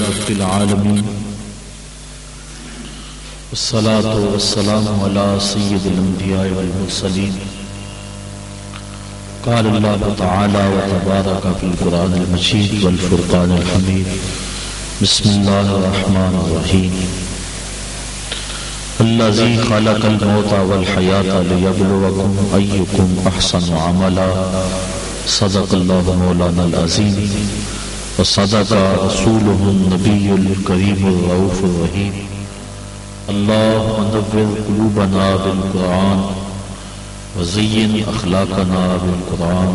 رب العالمين والصلاة والسلام على سيد الأنبياء والمرسلين قال الله تعالى وتبارك في القرآن المجيد والفرقان الحميد بسم الله الرحمن الرحيم الذي خلق الموت والحياة ليبلوكم أيكم أحسن عملا. صدق الله مولانا العظيم وصدق رسوله النبي الكريم الرؤوف الرحيم. اللهم نور قلوبنا بالقرآن وزين أخلاقنا بالقرآن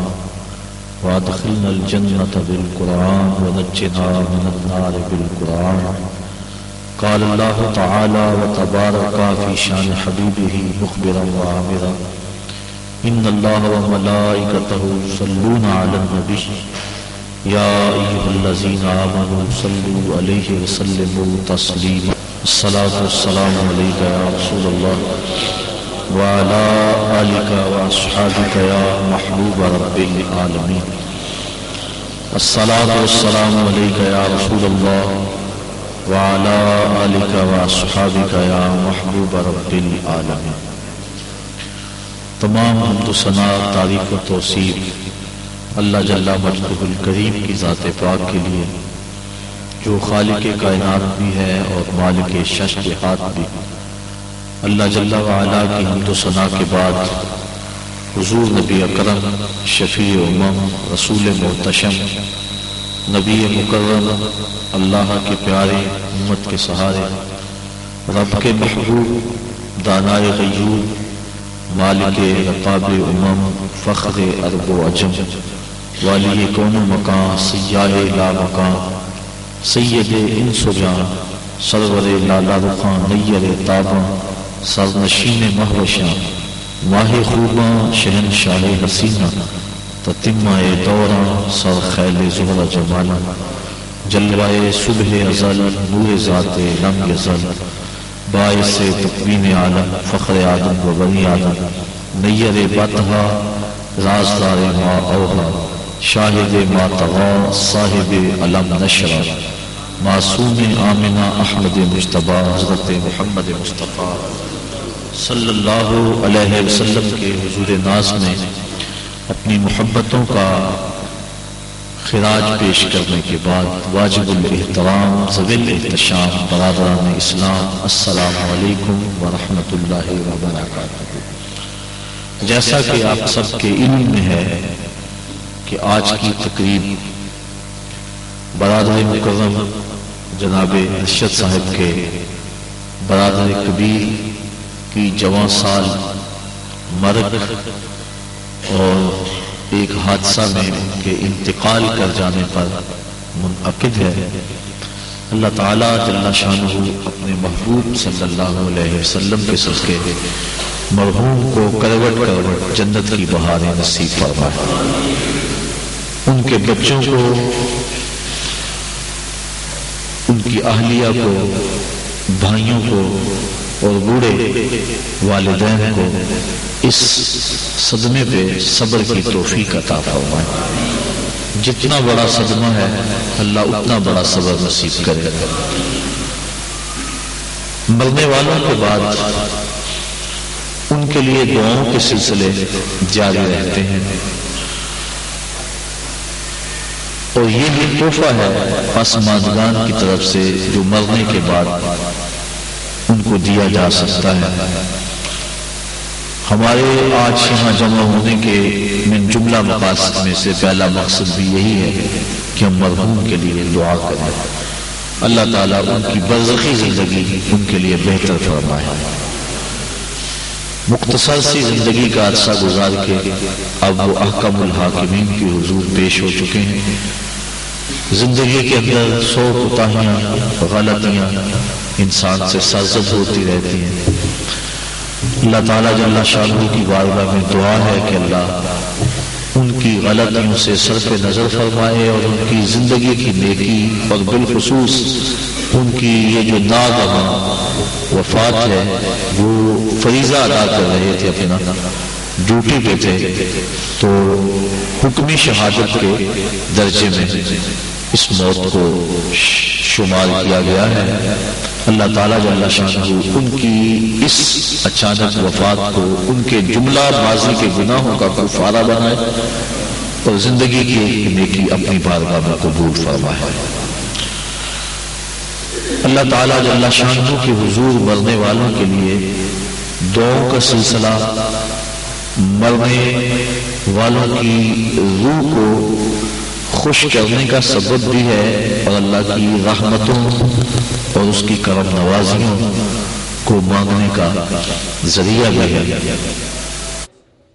وادخلنا الجنة بالقرآن ونجنا من النار بالقرآن. قال الله تعالى وتبارك في شان حبيبه مخبرا وعامرا. إن الله وملائكته يصلون على النبي. يا أيها الذين آمنوا صلوا عليه وسلموا تسليما. الصلاة والسلام عليك يا رسول الله. وعلى آلك وأصحابك يا محبوب رب العالمين. الصلاة والسلام عليك يا رسول الله. وعلى آلك وأصحابك يا محبوب رب العالمين. تمام حمد و ثنا تعریف و توصیف اللہ جل مجدہ الکریم کی ذات پاک کے لیے، جو خالق کائنات بھی ہے اور مالک شش کے ہاتھ بھی۔ اللہ جل وعلا کی حمد و ثنا کے بعد، حضور نبی اکرم، شفیع امم، رسول محتشم، نبی مکرم، اللہ کے پیارے امت کے سہارے، رب کے محبوب، دانائے غیور، مالک رقاب امم، فخر ارب و عجم۔ والی کون مکان سیاہ لا مکان سید ان سجان سرور لالا رخان نیر تاباں، سرنشین مہوشاں ماہ خوباں شہن شاہ حسینہ تتمہ دوراں، سر خیل زہر جمالا جلوائے صبح ازل، نور ذات لم یزل باعث تقویم عالم، فخر آدم و بنی آدم، نیر بطہا رازدار ما اوہا شاہد ماتغا، صاحب علم نشرہ، معصوم آمنہ احمد مجتبہ، حضرت محمد مصطفیٰ صلی اللہ علیہ وسلم کے حضور ناز میں اپنی محبتوں کا خراج پیش کرنے کے بعد واجب الاحترام زویل احتشام، برادران اسلام، السلام علیکم ورحمۃ اللہ وبرکاتہ۔ جیسا کہ آپ سب کے علم میں ہے کہ آج کی تقریب برادر مکرم جناب ارشد صاحب کے برادر کبیر کی جوان سال مرگ اور ایک حادثہ میں ان کے انتقال کر جانے پر منعقد ہے۔ اللہ تعالیٰ جل شاہ اپنے محبوب صلی اللہ علیہ وسلم کے سسکے مرحوم کو کروٹ کروٹ جنت کی بہاریں نصیب فرمائے۔ ان کے بچوں کو، ان کی اہلیہ کو، بھائیوں کو اور بوڑھے والدین کو اس صدمے پہ صبر کی توفیق عطا فرمائے۔ جتنا بڑا صدمہ ہے، اللہ اتنا بڑا صبر نصیب کرے۔ مرنے والوں کے بعد ان کے لیے دعاؤں کے سلسلے جاری رہتے ہیں۔ اور یہ بھی تحفہ ہے آسمانگان کی طرف سے جو مرنے کے بعد ان کو دیا جا سکتا ہے۔ ہمارے آج یہاں جمع ہونے کے من جملہ مقاصد میں سے پہلا مقصد بھی یہی ہے کہ ہم مرحوم کے لیے دعا کریں۔ اللہ تعالیٰ ان کی برزخی زندگی ان کے لیے بہتر فرمائے۔ مختصر سی زندگی کا عرصہ گزار کے اب وہ احکم الحاکمین کی حضور پیش ہو چکے ہیں۔ زندگی کے اندر سو کوتاہیاں، غلطیاں انسان سے سرزد ہوتی رہتی ہیں۔ اللہ تعالیٰ جل شاہ کی بارگاہ میں دعا ہے کہ اللہ ان کی غلطیوں سے سر پہ نظر فرمائے اور ان کی زندگی کی نیکی اور بالخصوص ان کی یہ جو ناگہاں وفات ہے، وہ فریضہ ادا کر رہے تھے اپنا، ڈیوٹی پہ تھے۔ تو حکمی شہادت کے درجے میں اس موت کو شمار کیا گیا ہے۔ اللہ تعالیٰ جل شاہ ان کی اس اچانک وفات کو ان کے جملہ بازی کے گناہوں کا کفارہ بنائے اور زندگی کی نیکی اپنی بارگاہ میں قبول فرمائے۔ اللہ تعالیٰ جل شاہ کے حضور مرنے والوں کے لیے دعاؤں کا سلسلہ مرنے والوں کی روح کو خوش کرنے کا سبب بھی ہے اور اللہ کی رحمتوں اور اس کی کرم نوازیوں کو مانگنے کا ذریعہ بھی ہے۔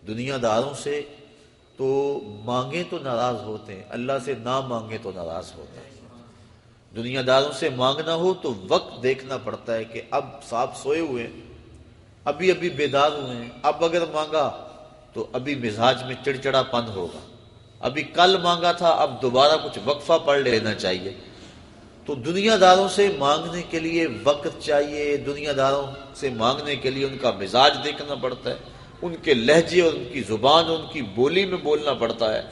دنیا داروں سے تو مانگے تو ناراض ہوتے ہیں، اللہ سے نہ مانگے تو ناراض ہوتے ہیں۔ دنیا داروں سے مانگنا ہو تو وقت دیکھنا پڑتا ہے کہ اب صاحب سوئے ہوئے ہیں، ابھی ابھی بیدار ہوئے ہیں، اب اگر مانگا تو ابھی مزاج میں چڑچڑا پن ہوگا۔ ابھی کل مانگا تھا، اب دوبارہ کچھ وقفہ پڑھ لینا چاہیے۔ تو دنیا داروں سے مانگنے کے لیے وقت چاہیے، دنیا داروں سے مانگنے کے لیے ان کا مزاج دیکھنا پڑتا ہے، ان کے لہجے اور ان کی زبان، ان کی بولی میں بولنا پڑتا ہے۔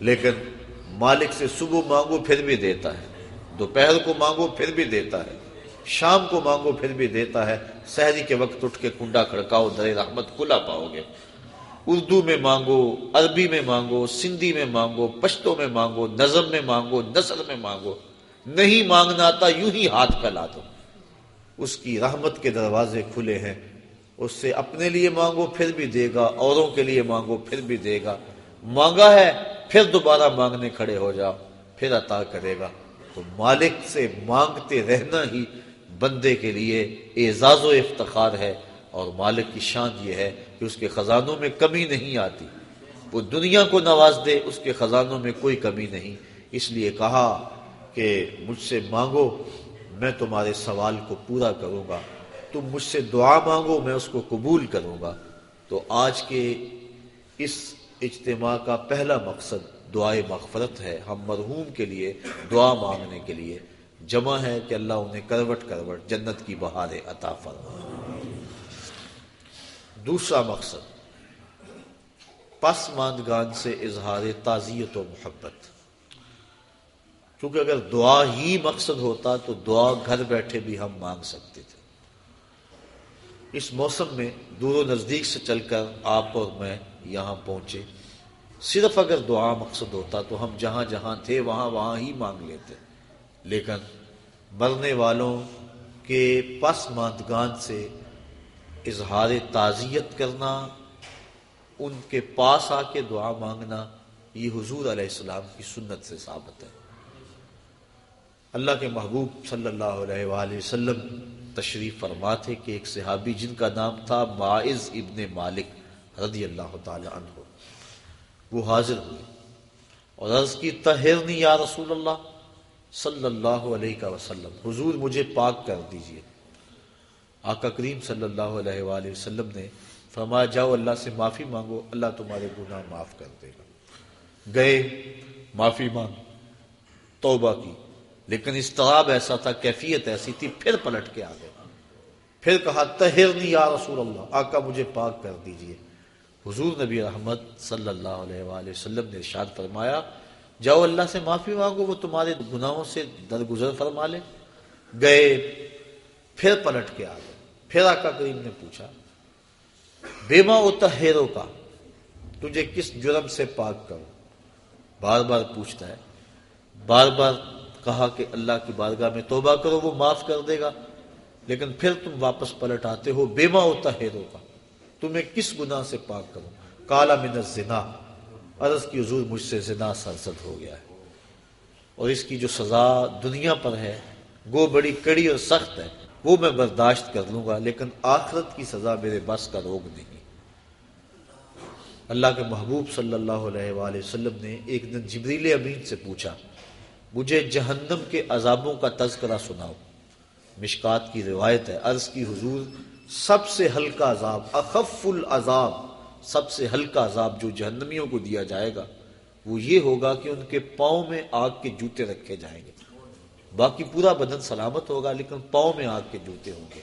لیکن مالک سے صبح مانگو پھر بھی دیتا ہے۔ دوپہر کو مانگو پھر بھی دیتا ہے، شام کو مانگو پھر بھی دیتا ہے، سحری کے وقت اٹھ کے کنڈا کھڑکاؤ در رحمت کھلا پاؤ گے۔ اردو میں مانگو، عربی میں مانگو، سندھی میں مانگو پشتوں میں مانگو، نظم میں مانگو، نثر میں مانگو۔ نہیں مانگنا آتا، یوں ہی ہاتھ پھیلا دو۔ اس کی رحمت کے دروازے کھلے ہیں۔ اس سے اپنے لیے مانگو، پھر بھی دے گا۔ اوروں کے لیے مانگو، پھر بھی دے گا۔ مانگا ہے، پھر دوبارہ مانگنے کھڑے ہو جاؤ، پھر عطا کرے گا۔ تو مالک سے مانگتے رہنا ہی بندے کے لیے اعزاز و افتخار ہے اور مالک کی شان یہ ہے کہ اس کے خزانوں میں کمی نہیں آتی۔ وہ دنیا کو نواز دے، اس کے خزانوں میں کوئی کمی نہیں۔ اس لیے کہا کہ مجھ سے مانگو، میں تمہارے سوال کو پورا کروں گا۔ تم مجھ سے دعا مانگو، میں اس کو قبول کروں گا۔ تو آج کے اس اجتماع کا پہلا مقصد دعائے مغفرت ہے، ہم مرحوم کے لیے دعا مانگنے کے لیے جمع ہے کہ اللہ انہیں کروٹ کروٹ جنت کی بہار عطا فرما دوسرا مقصد، پس ماندگان سے اظہار تعزیت و محبت۔ کیونکہ اگر دعا ہی مقصد ہوتا تو دعا گھر بیٹھے بھی ہم مانگ سکتے تھے۔ اس موسم میں دور و نزدیک سے چل کر آپ اور میں یہاں پہنچے۔ صرف اگر دعا مقصد ہوتا تو ہم جہاں جہاں تھے وہاں وہاں ہی مانگ لیتے۔ لیکن مرنے والوں کے پس ماندگان سے اظہار تعزیت کرنا، ان کے پاس آ کے دعا مانگنا، یہ حضور علیہ السلام کی سنت سے ثابت ہے۔ اللہ کے محبوب صلی اللہ علیہ وآلہ وسلم تشریف فرما تھے کہ ایک صحابی جن کا نام تھا معز ابن مالک رضی اللہ تعالی عنہ۔ وہ حاضر ہوئے اور عرض کی تہرنی یا رسول اللہ صلی اللہ علیہ وسلم، حضور مجھے پاک کر دیجیے۔ آقا کریم صلی اللہ علیہ وآلہ وسلم نے فرمایا، جاؤ اللہ سے معافی مانگو، اللہ تمہارے گناہ معاف کر دے گا۔ گئے، معافی مانگ، توبہ کی، لیکن استراب ایسا تھا، کیفیت ایسی تھی، پھر پلٹ کے آ گئے پھر کہا، تہرنی یا رسول اللہ، آقا مجھے پاک کر دیجیے۔ حضور نبی رحمت صلی اللہ علیہ وآلہ وسلم نے ارشاد فرمایا، جاؤ اللہ سے معافی مانگو، وہ تمہارے گناہوں سے درگزر فرما لے۔ گئے، پھر پلٹ کے آ گئے۔ پھر آقا کریم نے پوچھا، بیما اتحیروں کا، تجھے کس جرم سے پاک کرو بار بار پوچھتا ہے۔ بار بار کہا کہ اللہ کی بارگاہ میں توبہ کرو، وہ معاف کر دے گا۔ لیکن پھر تم واپس پلٹ آتے ہو، بیما اتحیروں کا۔ تمہیں کس گناہ سے پاک کرو کالا من الزنا۔ عرض کی حضور مجھ سے زنا سرزد ہو گیا ہے۔ اور اس کی جو سزا دنیا پر ہے، وہ بڑی کڑی اور سخت ہے۔ وہ میں برداشت کر لوں گا، لیکن آخرت کی سزا میرے بس کا روگ نہیں۔ اللہ کے محبوب صلی اللہ علیہ وآلہ وسلم نے ایک دن جبریل امین سے پوچھا، مجھے جہنم کے عذابوں کا تذکرہ سناؤ۔ مشکات کی روایت ہے۔ عرض کی حضور سب سے ہلکا عذاب، اخف العذاب، سب سے ہلکا عذاب جو جہنمیوں کو دیا جائے گا، وہ یہ ہوگا کہ ان کے پاؤں میں آگ کے جوتے رکھے جائیں گے۔ باقی پورا بدن سلامت ہوگا، لیکن پاؤں میں آگ کے جوتے ہوں گے۔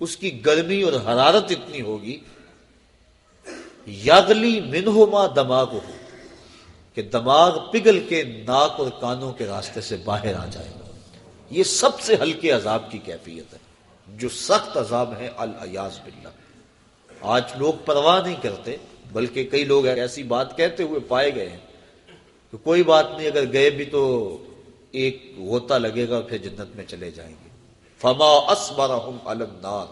اس کی گرمی اور حرارت اتنی ہوگی یاگلی منہما دماغ ہو، کہ دماغ پگھل کے ناک اور کانوں کے راستے سے باہر آ جائے گا۔ یہ سب سے ہلکے عذاب کی کیفیت ہے۔ جو سخت عذاب ہے الیاز باللہ۔ آج لوگ پرواہ نہیں کرتے، بلکہ کئی لوگ ایسی بات کہتے ہوئے پائے گئے ہیں کہ کوئی بات نہیں، اگر گئے بھی تو ایک غوطہ لگے گا، پھر جنت میں چلے جائیں گے۔ فما اسبرہم النار۔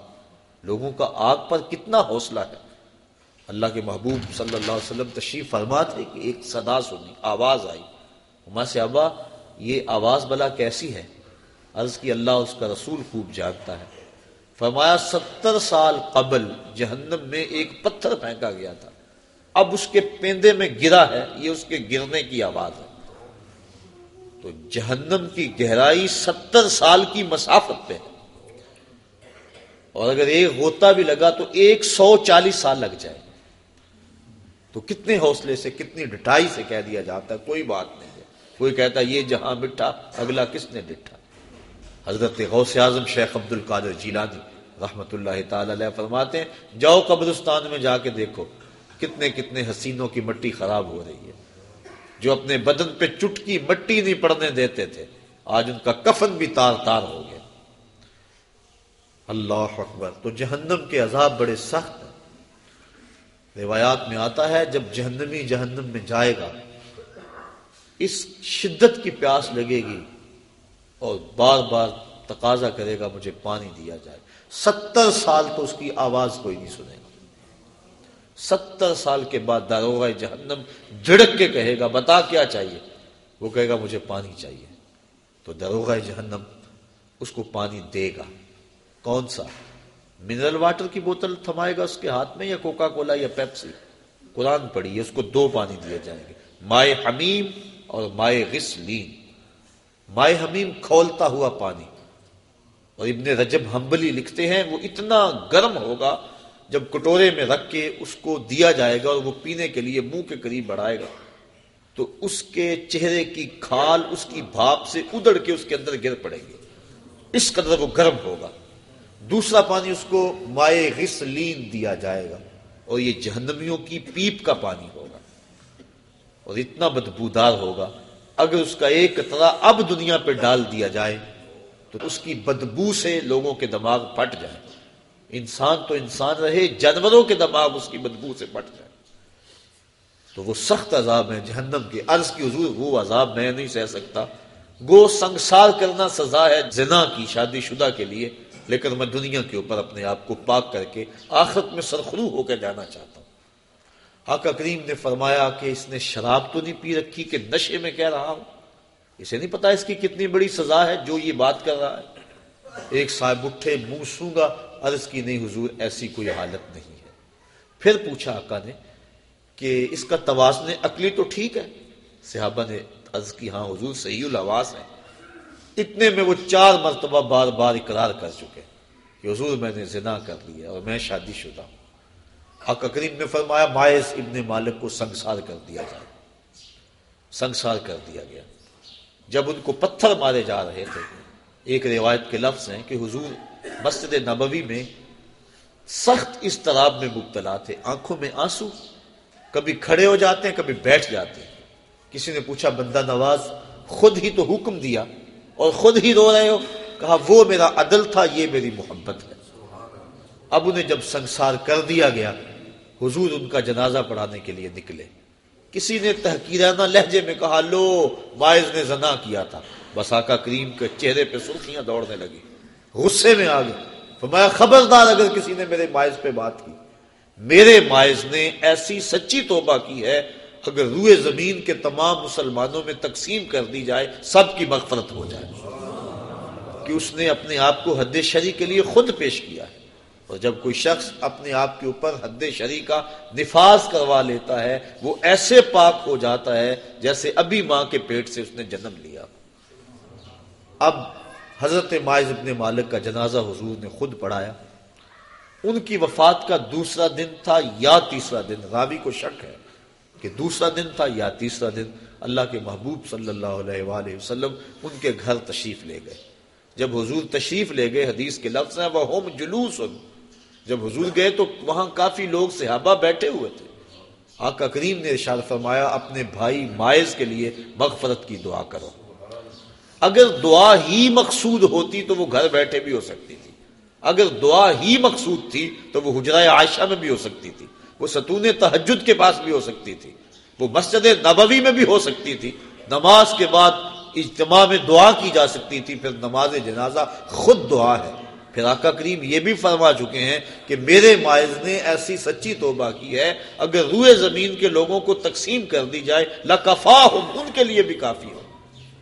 لوگوں کا آگ پر کتنا حوصلہ ہے۔ اللہ کے محبوب صلی اللہ علیہ وسلم تشریف فرما تھے کہ ایک صدا سنی، آواز آئی۔ ہما سے، ابا، یہ آواز بلا کیسی ہے؟ عرض کی، اللہ اس کا رسول خوب جاگتا ہے۔ فرمایا ستر سال قبل جہنم میں ایک پتھر پھینکا گیا تھا۔ اب اس کے پیندے میں گرا ہے، یہ اس کے گرنے کی آواز ہے۔ تو جہنم کی گہرائی ستر سال کی مسافت پہ ہے۔ اور اگر ایک غوطہ بھی لگا تو ایک سو چالیس سال لگ جائے۔ تو کتنے حوصلے سے، کتنی ڈٹائی سے کہہ دیا جاتا ہے، کوئی بات نہیں ہے۔ کوئی کہتا ہے، یہ جہاں مٹھا، اگلا کس نے ڈٹھا حضرت غوث اعظم شیخ عبد القادر جیلانی رحمت اللہ تعالی علیہ فرماتے ہیں، جاؤ قبرستان میں جا کے دیکھو، کتنے کتنے حسینوں کی مٹی خراب ہو رہی ہے۔ جو اپنے بدن پہ چٹکی مٹی نہیں پڑنے دیتے تھے، آج ان کا کفن بھی تار تار ہو گیا۔ اللہ اکبر، تو جہنم کے عذاب بڑے سخت ہیں۔ روایات میں آتا ہے، جب جہنمی جہنم میں جائے گا، اس شدت کی پیاس لگے گی اور بار بار تقاضا کرے گا، مجھے پانی دیا جائے۔ ستر سال تو اس کی آواز کوئی نہیں سنے گا۔ ستر سال کے بعد داروغ جہنم جھڑک کے کہے گا، بتا کیا چاہیے؟ وہ کہے گا، مجھے پانی چاہیے۔ تو داروغ جہنم اس کو پانی دے گا۔ کون سا؟ منرل واٹر کی بوتل تھمائے گا اس کے ہاتھ میں یا کوکا کولا یا پیپسی؟ قرآن پڑھی، اس کو دو پانی دیے جائیں گے۔ مائے حمیم اور مائے غسلین۔ مائے حمیم کھولتا ہوا پانی۔ اور ابن رجب ہمبلی لکھتے ہیں، وہ اتنا گرم ہوگا جب کٹورے میں رکھ کے اس کو دیا جائے گا اور وہ پینے کے لیے منہ کے قریب بڑھائے گا۔ تو اس کے چہرے کی کھال، اس کی بھاپ سے ادڑ کے اس کے اندر گر پڑے گی۔ اس قدر وہ گرم ہوگا۔ دوسرا پانی اس کو مائع غسلین دیا جائے گا اور یہ جہنمیوں کی پیپ کا پانی ہوگا۔ اور اتنا بدبودار ہوگا، اگر اس کا ایک قطرہ اب دنیا پہ ڈال دیا جائے تو اس کی بدبو سے لوگوں کے دماغ پھٹ جائے انسان تو انسان رہے، جانوروں کے دماغ اس کی بدبو سے پھٹ جائے تو وہ سخت عذاب ہے، جہنم کے عرض کی حضور، وہ عذاب میں نہیں سہ سکتا۔ گو سنسار کرنا سزا ہے، زنا کی شادی شدہ کے لیے۔ لیکن میں دنیا کے اوپر اپنے آپ کو پاک کر کے آخرت میں سرخرو ہو کے جانا چاہتا ہوں۔ آقا کریم نے فرمایا کہ اس نے شراب تو نہیں پی رکھی کہ نشے میں کہہ رہا ہوں۔ اسے نہیں پتا اس کی کتنی بڑی سزا ہے جو یہ بات کر رہا ہے۔ ایک صاحب اٹھے، منہ سوں گا عرض کی نہیں، حضور، ایسی کوئی حالت نہیں ہے۔ پھر پوچھا آقا نے کہ اس کا توازن عقلی تو ٹھیک ہے؟ صحابہ نے عرض کی ہاں حضور، صحیح الواس ہے۔ اتنے میں وہ چار مرتبہ بار بار اقرار کر چکے کہ حضور، میں نے زنا کر لیا اور میں شادی شدہ ہوں۔ حق کریم نے فرمایا باعث ابن مالک کو سنسار کر دیا جائے۔ سنسار کر دیا گیا۔ جب ان کو پتھر مارے جا رہے تھے۔ ایک روایت کے لفظ ہیں کہ حضور مسجد نبوی میں سخت اضطراب میں مبتلا تھے۔ آنکھوں میں آنسو۔ کبھی کھڑے ہو جاتے ہیں، کبھی بیٹھ جاتے ہیں۔ کسی نے پوچھا، بندہ نواز، خود ہی تو حکم دیا اور خود ہی رو رہے ہو؟ کہا، وہ میرا عدل تھا، یہ میری محبت ہے۔ اب انہیں جب سنسار کر دیا گیا، حضور ان کا جنازہ پڑھانے کے لیے نکلے۔ کسی نے تحقیرانہ لہجے میں کہا، لو باعث نے زنا کیا تھا۔ بس کریم کے چہرے پہ سرخیاں دوڑنے لگی۔ غصے میں آ گئے۔ فرمایا، خبردار اگر کسی نے میرے باعث پہ بات کی۔ میرے باعث نے ایسی سچی توبہ کی ہے، اگر روئے زمین کے تمام مسلمانوں میں تقسیم کر دی جائے، سب کی مغفرت ہو جائے۔ کہ اس نے اپنے آپ کو حد شری کے لیے خود پیش کیا ہے۔ اور جب کوئی شخص اپنے آپ کے اوپر حد شری کا نفاذ کروا لیتا ہے، وہ ایسے پاک ہو جاتا ہے جیسے ابھی ماں کے پیٹ سے اس نے جنم لیا۔ اب حضرت مائز ابن مالک کا جنازہ حضور نے خود پڑھایا۔ ان کی وفات کا دوسرا دن تھا یا تیسرا دن؟ راوی کو شک ہے کہ دوسرا دن تھا یا تیسرا دن۔ اللہ کے محبوب صلی اللہ علیہ وآلہ وسلم ان کے گھر تشریف لے گئے۔ جب حضور تشریف لے گئے، حدیث کے لفظ ہیں وہ ہوم جلوس جب حضور گئے تو وہاں کافی لوگ صحابہ بیٹھے ہوئے تھے۔ آقا کریم نے ارشاد فرمایا، اپنے بھائی مائز کے لیے مغفرت کی دعا کرو۔ اگر دعا ہی مقصود ہوتی تو وہ گھر بیٹھے بھی ہو سکتی تھی۔ اگر دعا ہی مقصود تھی تو وہ حجرہ عائشہ میں بھی ہو سکتی تھی۔ وہ ستون تحجد کے پاس بھی ہو سکتی تھی۔ وہ مسجد نبوی میں بھی ہو سکتی تھی۔ نماز کے بعد اجتماع میں دعا کی جا سکتی تھی۔ پھر نماز جنازہ خود دعا ہے۔ پھر آقا کریم یہ بھی فرما چکے ہیں کہ میرے مائز نے ایسی سچی توبہ کی ہے، اگر روئے زمین کے لوگوں کو تقسیم کر دی جائے لکفا ان کے لیے بھی کافی ہو۔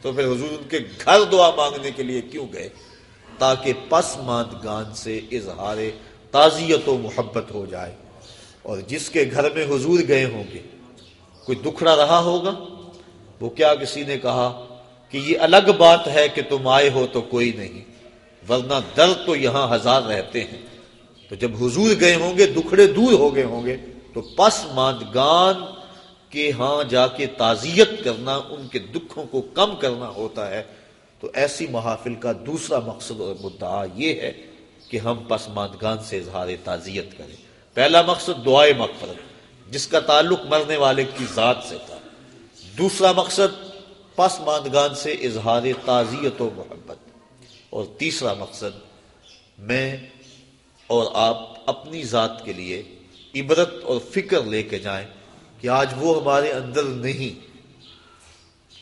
تو پھر حضور ان کے گھر دعا مانگنے کے لیے کیوں گئے؟ تاکہ پس ماندگان سے اظہار تعزیت و محبت ہو جائے۔ اور جس کے گھر میں حضور گئے ہوں گے، کوئی دکھڑا رہا ہوگا؟ وہ کیا کسی نے کہا کہ یہ الگ بات ہے کہ تم آئے ہو تو کوئی نہیں۔ ورنہ درد تو یہاں ہزار رہتے ہیں۔ تو جب حضور گئے ہوں گے، دکھڑے دور ہو گئے ہوں گے، تو پس ماندگان کے ہاں جا کے تعزیت کرنا، ان کے دکھوں کو کم کرنا ہوتا ہے۔ تو ایسی محافل کا دوسرا مقصد اور مدعا یہ ہے کہ ہم پس ماندگان سے اظہار تعزیت کریں۔ پہلا مقصد دعائے مغفرت، جس کا تعلق مرنے والے کی ذات سے تھا۔ دوسرا مقصد پس ماندگان سے اظہار تعزیت و محبت۔ اور تیسرا مقصد میں اور آپ اپنی ذات کے لیے عبرت اور فکر لے کے جائیں کہ آج وہ ہمارے اندر نہیں۔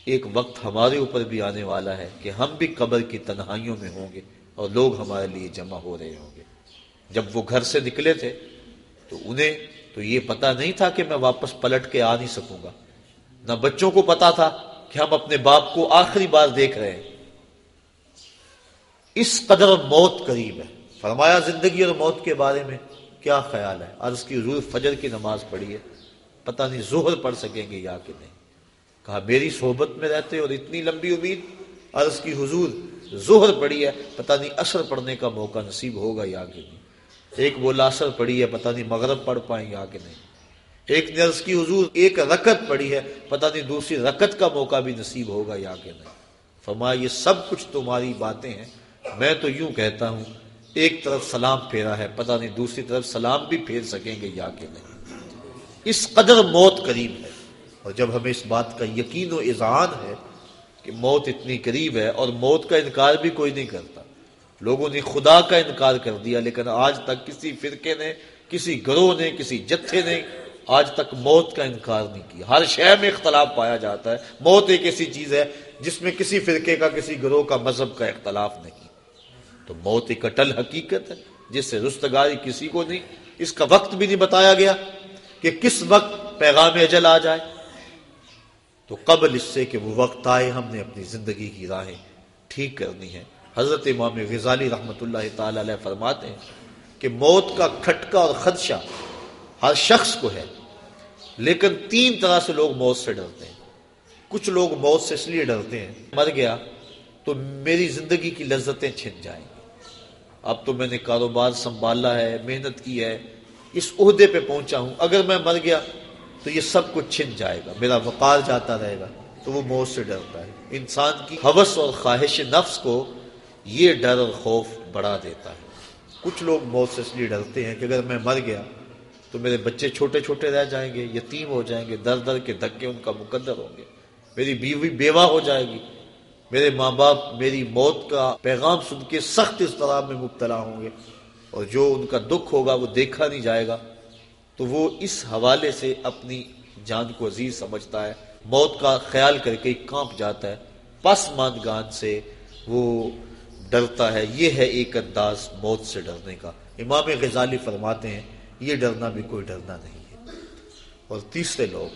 ایک وقت ہمارے اوپر بھی آنے والا ہے کہ ہم بھی قبر کی تنہائیوں میں ہوں گے اور لوگ ہمارے لیے جمع ہو رہے ہوں گے۔ جب وہ گھر سے نکلے تھے تو انہیں تو یہ پتا نہیں تھا کہ میں واپس پلٹ کے آ نہیں سکوں گا۔ نہ بچوں کو پتا تھا کہ ہم اپنے باپ کو آخری بار دیکھ رہے ہیں۔ اس قدر موت قریب ہے۔ فرمایا زندگی اور موت کے بارے میں کیا خیال ہے؟ عرض کی حضور فجر کی نماز پڑھی ہے۔ پتہ نہیں زہر پڑھ سکیں گے یا کہ نہیں۔ کہا، میری صحبت میں رہتے اور اتنی لمبی امید۔ عرض کی حضور زہر پڑھی ہے۔ پتہ نہیں اثر پڑھنے کا موقع نصیب ہوگا یا کہ نہیں۔ ایک بولا اثر پڑھی ہے، پتہ نہیں مغرب پڑھ پائیں یا کہ نہیں۔ ایک نے عرض کی، حضور ایک رکت پڑھی ہے۔ پتہ نہیں دوسری رکت کا موقع بھی نصیب ہوگا یا کہ نہیں۔ فرمایا، یہ سب کچھ تمہاری باتیں ہیں۔ میں تو یوں کہتا ہوں، ایک طرف سلام پھیرا ہے، پتہ نہیں دوسری طرف سلام بھی پھیر سکیں گے یا کہ نہیں۔ اس قدر موت قریب ہے، اور جب ہمیں اس بات کا یقین و اذعان ہے کہ موت اتنی قریب ہے اور موت کا انکار بھی کوئی نہیں کرتا۔ لوگوں نے خدا کا انکار کر دیا، لیکن آج تک کسی فرقے نے، کسی گروہ نے، کسی جتھے نے آج تک موت کا انکار نہیں کیا۔ ہر شہر میں اختلاف پایا جاتا ہے، موت ایک ایسی چیز ہے جس میں کسی فرقے کا، کسی گروہ کا مذہب کا اختلاف نہیں۔ تو موت ایک اٹل حقیقت ہے، جس سے رستگاری کسی کو نہیں۔ اس کا وقت بھی نہیں بتایا گیا کہ کس وقت پیغام اجل آ جائے۔ تو قبل اس سے کہ وہ وقت آئے، ہم نے اپنی زندگی کی راہیں ٹھیک کرنی ہے حضرت امام غزالی رحمۃ اللہ تعالی علیہ فرماتے ہیں کہ موت کا کھٹکا اور خدشہ ہر شخص کو ہے، لیکن تین طرح سے لوگ موت سے ڈرتے ہیں۔ کچھ لوگ موت سے اس لیے ڈرتے ہیں، مر گیا تو میری زندگی کی لذتیں چھن جائیں۔ اب تو میں نے کاروبار سنبھالا ہے، محنت کی ہے، اس عہدے پہ پہنچا ہوں۔ اگر میں مر گیا تو یہ سب کچھ چھن جائے گا، میرا وقار جاتا رہے گا۔ تو وہ موت سے ڈرتا ہے۔ انسان کی حوث اور خواہش نفس کو یہ ڈر اور خوف بڑھا دیتا ہے۔ کچھ لوگ موت سے اس لیے ڈرتے ہیں کہ اگر میں مر گیا تو میرے بچے چھوٹے چھوٹے رہ جائیں گے، یتیم ہو جائیں گے، در در کے دھکے ان کا مقدر ہوں گے۔ میری بیوی بیوہ ہو جائے گی۔ میرے ماں باپ میری موت کا پیغام سن کے سخت اس طرح میں مبتلا ہوں گے اور جو ان کا دکھ ہوگا وہ دیکھا نہیں جائے گا۔ تو وہ اس حوالے سے اپنی جان کو عزیز سمجھتا ہے، موت کا خیال کر کے کانپ جاتا ہے۔ پس ماندگان سے وہ ڈرتا ہے۔ یہ ہے ایک انداز موت سے ڈرنے کا۔ امام غزالی فرماتے ہیں، یہ ڈرنا بھی کوئی ڈرنا نہیں ہے۔ اور تیسرے لوگ،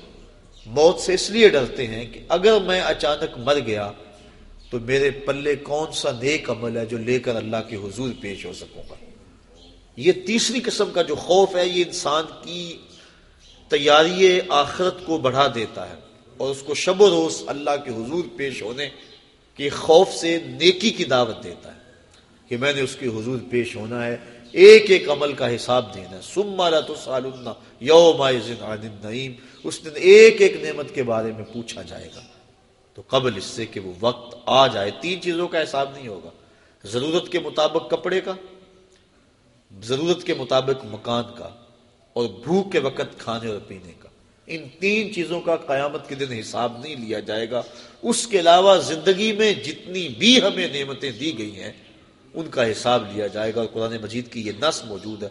موت سے اس لیے ڈرتے ہیں کہ اگر میں اچانک مر گیا تو میرے پلے کون سا نیک عمل ہے جو لے کر اللہ کے حضور پیش ہو سکوں گا؟ یہ تیسری قسم کا جو خوف ہے، یہ انسان کی تیاری آخرت کو بڑھا دیتا ہے اور اس کو شب و روز اللہ کے حضور پیش ہونے کے خوف سے نیکی کی دعوت دیتا ہے کہ میں نے اس کے حضور پیش ہونا ہے۔ ایک ایک عمل کا حساب دینا ہے۔ تو یوم نعیم اس دن ایک ایک نعمت کے بارے میں پوچھا جائے گا۔ تو قبل اس سے کہ وہ وقت آ جائے، تین چیزوں کا حساب نہیں ہوگا۔ ضرورت کے مطابق کپڑے کا، ضرورت کے مطابق مکان کا، اور بھوک کے وقت کھانے اور پینے کا۔ ان تین چیزوں کا قیامت کے دن حساب نہیں لیا جائے گا۔ اس کے علاوہ زندگی میں جتنی بھی ہمیں نعمتیں دی گئی ہیں، ان کا حساب لیا جائے گا۔ اور قرآن مجید کی یہ نس موجود ہے۔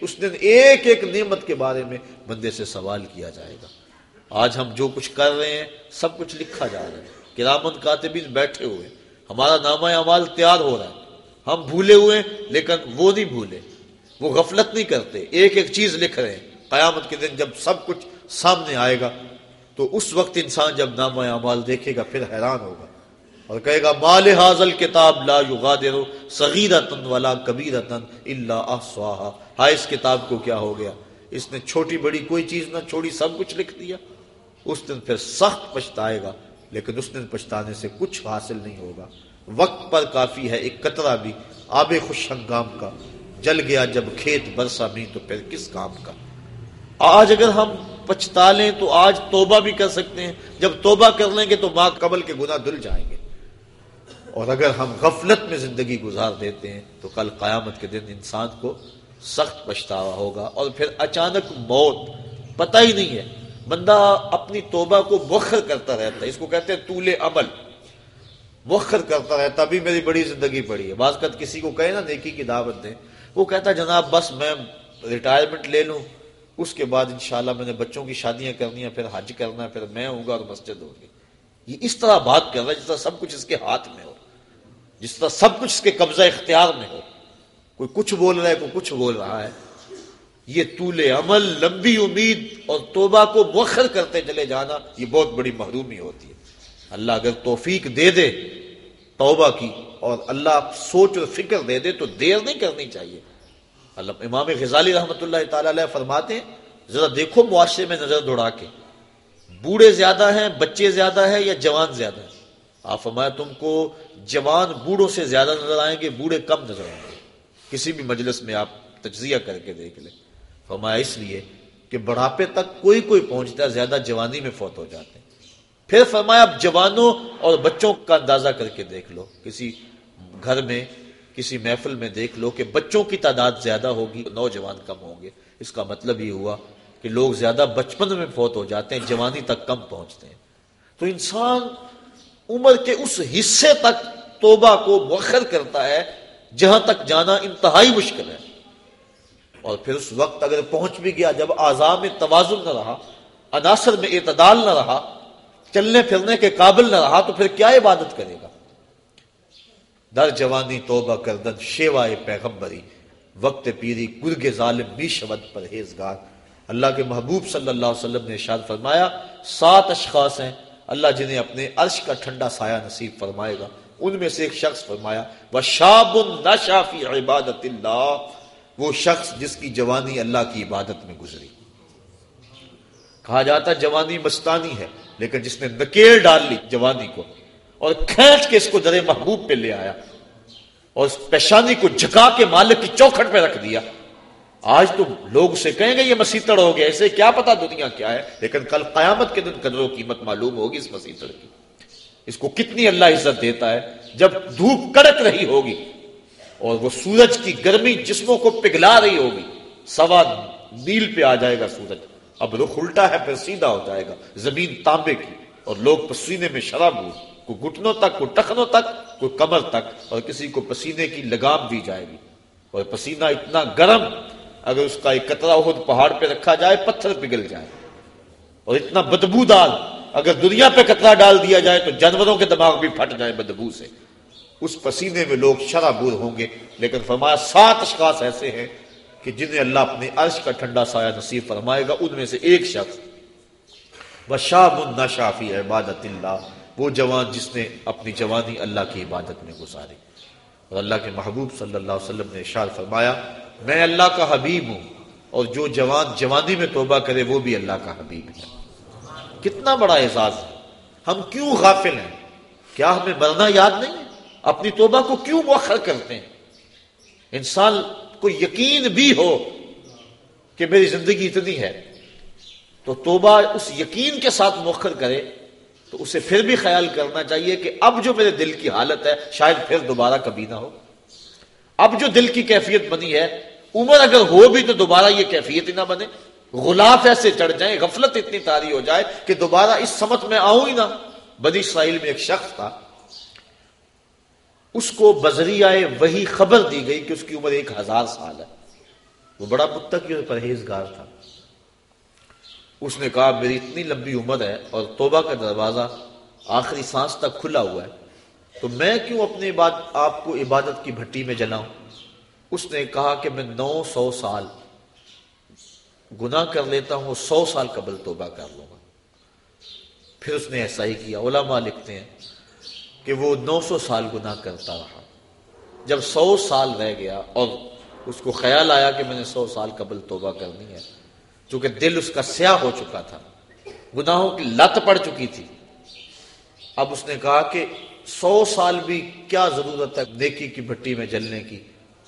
اس دن ایک ایک نعمت کے بارے میں بندے سے سوال کیا جائے گا۔ آج ہم جو کچھ کر رہے ہیں، سب کچھ لکھا جا رہا ہے۔ کرامن کاتبین بیٹھے ہوئے، ہمارا نامہ اعمال تیار ہو رہا ہے۔ ہم بھولے ہوئے لیکن وہ نہیں بھولے۔ وہ غفلت نہیں کرتے۔ ایک ایک چیز لکھ رہے ہیں۔ قیامت کے دن جب سب کچھ سامنے آئے گا، تو اس وقت انسان جب نامہ اعمال دیکھے گا، پھر حیران ہوگا۔ اور کہے گا، مال حاضل کتاب لا یغادر صغیرتن ولا کبیرتن الا احصاها. ہائے اس کتاب کو کیا ہو گیا؟ اس نے چھوٹی بڑی کوئی چیز نہ چھوڑی، سب کچھ لکھ دیا۔ اس دن پھر سخت پچھتائے گا، لیکن اس دن پچھتانے سے کچھ حاصل نہیں ہوگا۔ وقت پر کافی ہے، ایک قطرہ بھی، آب خوش ہنگام کا۔ جل گیا جب کھیت برسا بھی، تو پھر کس کام کا؟ آج اگر ہم پچھتا لیں تو آج توبہ بھی کر سکتے ہیں۔ جب توبہ کر لیں گے تو ماں قبل کے گناہ دل جائیں گے۔ اور اگر ہم غفلت میں زندگی گزار دیتے ہیں، تو کل قیامت کے دن انسان کو سخت پچھتاوا ہوگا اور پھر اچانک موت، پتہ ہی نہیں ہے۔ بندہ اپنی توبہ کو مؤخر کرتا رہتا ہے۔ اس کو کہتے ہیں طول عمل۔ مؤخر کرتا رہتا ابھی میری بڑی زندگی پڑی ہے۔ بعض قد کسی کو کہے نا، نیکی کی دعوت دیں۔ وہ کہتا ہے، جناب، بس میں ریٹائرمنٹ لے لوں۔ اس کے بعد انشاءاللہ میں نے بچوں کی شادیاں کرنی ہیں، پھر حج کرنا ہے، پھر میں ہوں گا اور مسجد ہوگی۔ یہ اس طرح بات کر رہا ہے جس طرح سب کچھ اس کے ہاتھ میں ہو۔ جس طرح سب کچھ اس کے قبضہ اختیار میں ہو۔ کوئی کچھ بول رہا ہے، کوئی کچھ بول رہا ہے۔ یہ طول عمل، لمبی امید اور توبہ کو مؤخر کرتے چلے جانا، یہ بہت بڑی محرومی ہوتی ہے۔ اللہ اگر توفیق دے دے، توبہ کی، اور اللہ سوچ اور فکر دے دے، تو دیر نہیں کرنی چاہیے۔ اللہ امام غزالی رحمۃ اللہ تعالی علیہ فرماتے ہیں، ذرا دیکھو معاشرے میں نظر دوڑا کے۔ بوڑھے زیادہ ہیں، بچے زیادہ ہیں یا جوان زیادہ ہیں؟ آپ فرمایا تم کو جوان بوڑھوں سے زیادہ نظر آئیں گے، بوڑھے کم نظر آئیں گے۔ کسی بھی مجلس میں آپ تجزیہ کر کے دیکھ لیں۔ فرمایا اس لیے کہ بڑھاپے تک کوئی کوئی پہنچتا ہے زیادہ جوانی میں فوت ہو جاتے ہیں۔ پھر فرمایا اب جوانوں اور بچوں کا اندازہ کر کے دیکھ لو۔ کسی گھر میں، کسی محفل میں دیکھ لو کہ بچوں کی تعداد زیادہ ہوگی، نوجوان کم ہوں گے۔ اس کا مطلب یہ ہوا کہ لوگ زیادہ بچپن میں فوت ہو جاتے ہیں، جوانی تک کم پہنچتے ہیں۔ تو انسان عمر کے اس حصے تک توبہ کو مؤخر کرتا ہے، جہاں تک جانا انتہائی مشکل ہے۔ اور پھر اس وقت اگر پہنچ بھی گیا، جب آزام میں توازن نہ رہا، عناصر میں اعتدال نہ رہا، چلنے پھرنے کے قابل نہ رہا، تو پھر کیا عبادت کرے گا؟ در جوانی توبہ کردن شیوائے پیغمبری، وقت پیری گرگ ظالم بھی شبد پرہیزگار۔ اللہ کے محبوب صلی اللہ علیہ وسلم نے ارشاد فرمایا، سات اشخاص ہیں اللہ جنہیں اپنے عرش کا ٹھنڈا سایہ نصیب فرمائے گا، ان میں سے ایک شخص فرمایا وہ شاب نشافی عبادت اللہ وہ شخص جس کی جوانی اللہ کی عبادت میں گزری۔ کہا جاتا جوانی مستانی ہے، لیکن جس نے نکیل ڈال لی جوانی کو اور کھینچ کے اس کو در محبوب پہ لے آیا اور اس پیشانی کو جھکا کے مالک کی چوکھٹ پہ رکھ دیا۔ آج تو لوگ اسے کہیں گے یہ مسیطڑ ہو گیا، اسے کیا پتا دنیا کیا ہے؟ لیکن کل قیامت کے دن قدر و قیمت معلوم ہوگی اس مسیطڑ کی۔ اس کو کتنی اللہ عزت دیتا ہے؟ جب دھوپ کڑک رہی ہوگی اور وہ سورج کی گرمی جسموں کو پگھلا رہی ہوگی، سوا میل پہ آ جائے گا سورج۔ اب رخ الٹا ہے، پھر سیدھا ہو جائے گا۔ زمین تانبے کی اور لوگ پسینے میں شراب ہو کوئی گٹنوں تک، کوئی ٹخنوں تک، کوئی کمر تک اور کسی کو پسینے کی لگام دی جائے گی۔ اور پسینہ اتنا گرم اگر اس کا ایک قطرہ خود پہاڑ پہ رکھا جائے، پتھر پگھل جائے۔ اور اتنا بدبو دال اگر دنیا پہ قطرہ ڈال دیا جائے تو جانوروں کے دماغ بھی پھٹ جائے بدبو سے۔ اس پسینے میں لوگ شرابور ہوں گے، لیکن فرمایا، سات اشخاص ایسے ہیں کہ جنہیں اللہ اپنے عرش کا ٹھنڈا سایہ نصیب فرمائے گا، ان میں سے ایک شخص۔ بشاب شافی عبادت اللہ، وہ جوان جس نے اپنی جوانی اللہ کی عبادت میں گزاری۔ اور اللہ کے محبوب صلی اللہ علیہ وسلم نے اشار فرمایا میں اللہ کا حبیب ہوں اور جو جوان جوانی میں توبہ کرے وہ بھی اللہ کا حبیب ہے۔ کتنا بڑا اعزاز ہے۔ ہم کیوں غافل ہیں؟ کیا ہمیں مرنا یاد نہیں اپنی توبہ کو کیوں مؤخر کرتے ہیں؟ انسان کو یقین بھی ہو کہ میری زندگی اتنی ہے، تو توبہ اس یقین کے ساتھ مؤخر کرے تو اسے پھر بھی خیال کرنا چاہیے کہ اب جو میرے دل کی حالت ہے، شاید پھر دوبارہ کبھی نہ ہو۔ اب جو دل کی کیفیت بنی ہے، عمر اگر ہو بھی تو دوبارہ یہ کیفیت ہی نہ بنے۔ غلاف ایسے چڑھ جائیں، غفلت اتنی تاری ہو جائے کہ دوبارہ اس سمت میں آؤں ہی نہ۔ بنی اسرائیل میں ایک شخص تھا۔ اس کو بذریعہ وہی خبر دی گئی کہ اس کی عمر ایک ہزار سال ہے۔ وہ بڑا متقی اور پرہیزگار تھا۔ اس نے کہا، میری اتنی لمبی عمر ہے اور توبہ کا دروازہ آخری سانس تک کھلا ہوا ہے۔ تو میں کیوں اپنے آپ کو عبادت کی بھٹی میں جلاؤں؟ اس نے کہا کہ میں نو سو سال گناہ کر لیتا ہوں سو سال قبل توبہ کر لوں گا۔ پھر اس نے ایسا ہی کیا۔ علماء لکھتے ہیں کہ وہ نو سو سال گناہ کرتا رہا۔ جب سو سال رہ گیا اور اس کو خیال آیا کہ میں نے سو سال قبل توبہ کرنی ہے، چونکہ دل اس کا سیاہ ہو چکا تھا۔ گناہوں کی لت پڑ چکی تھی۔ اب اس نے کہا کہ سو سال بھی کیا ضرورت ہے نیکی کی بھٹی میں جلنے کی،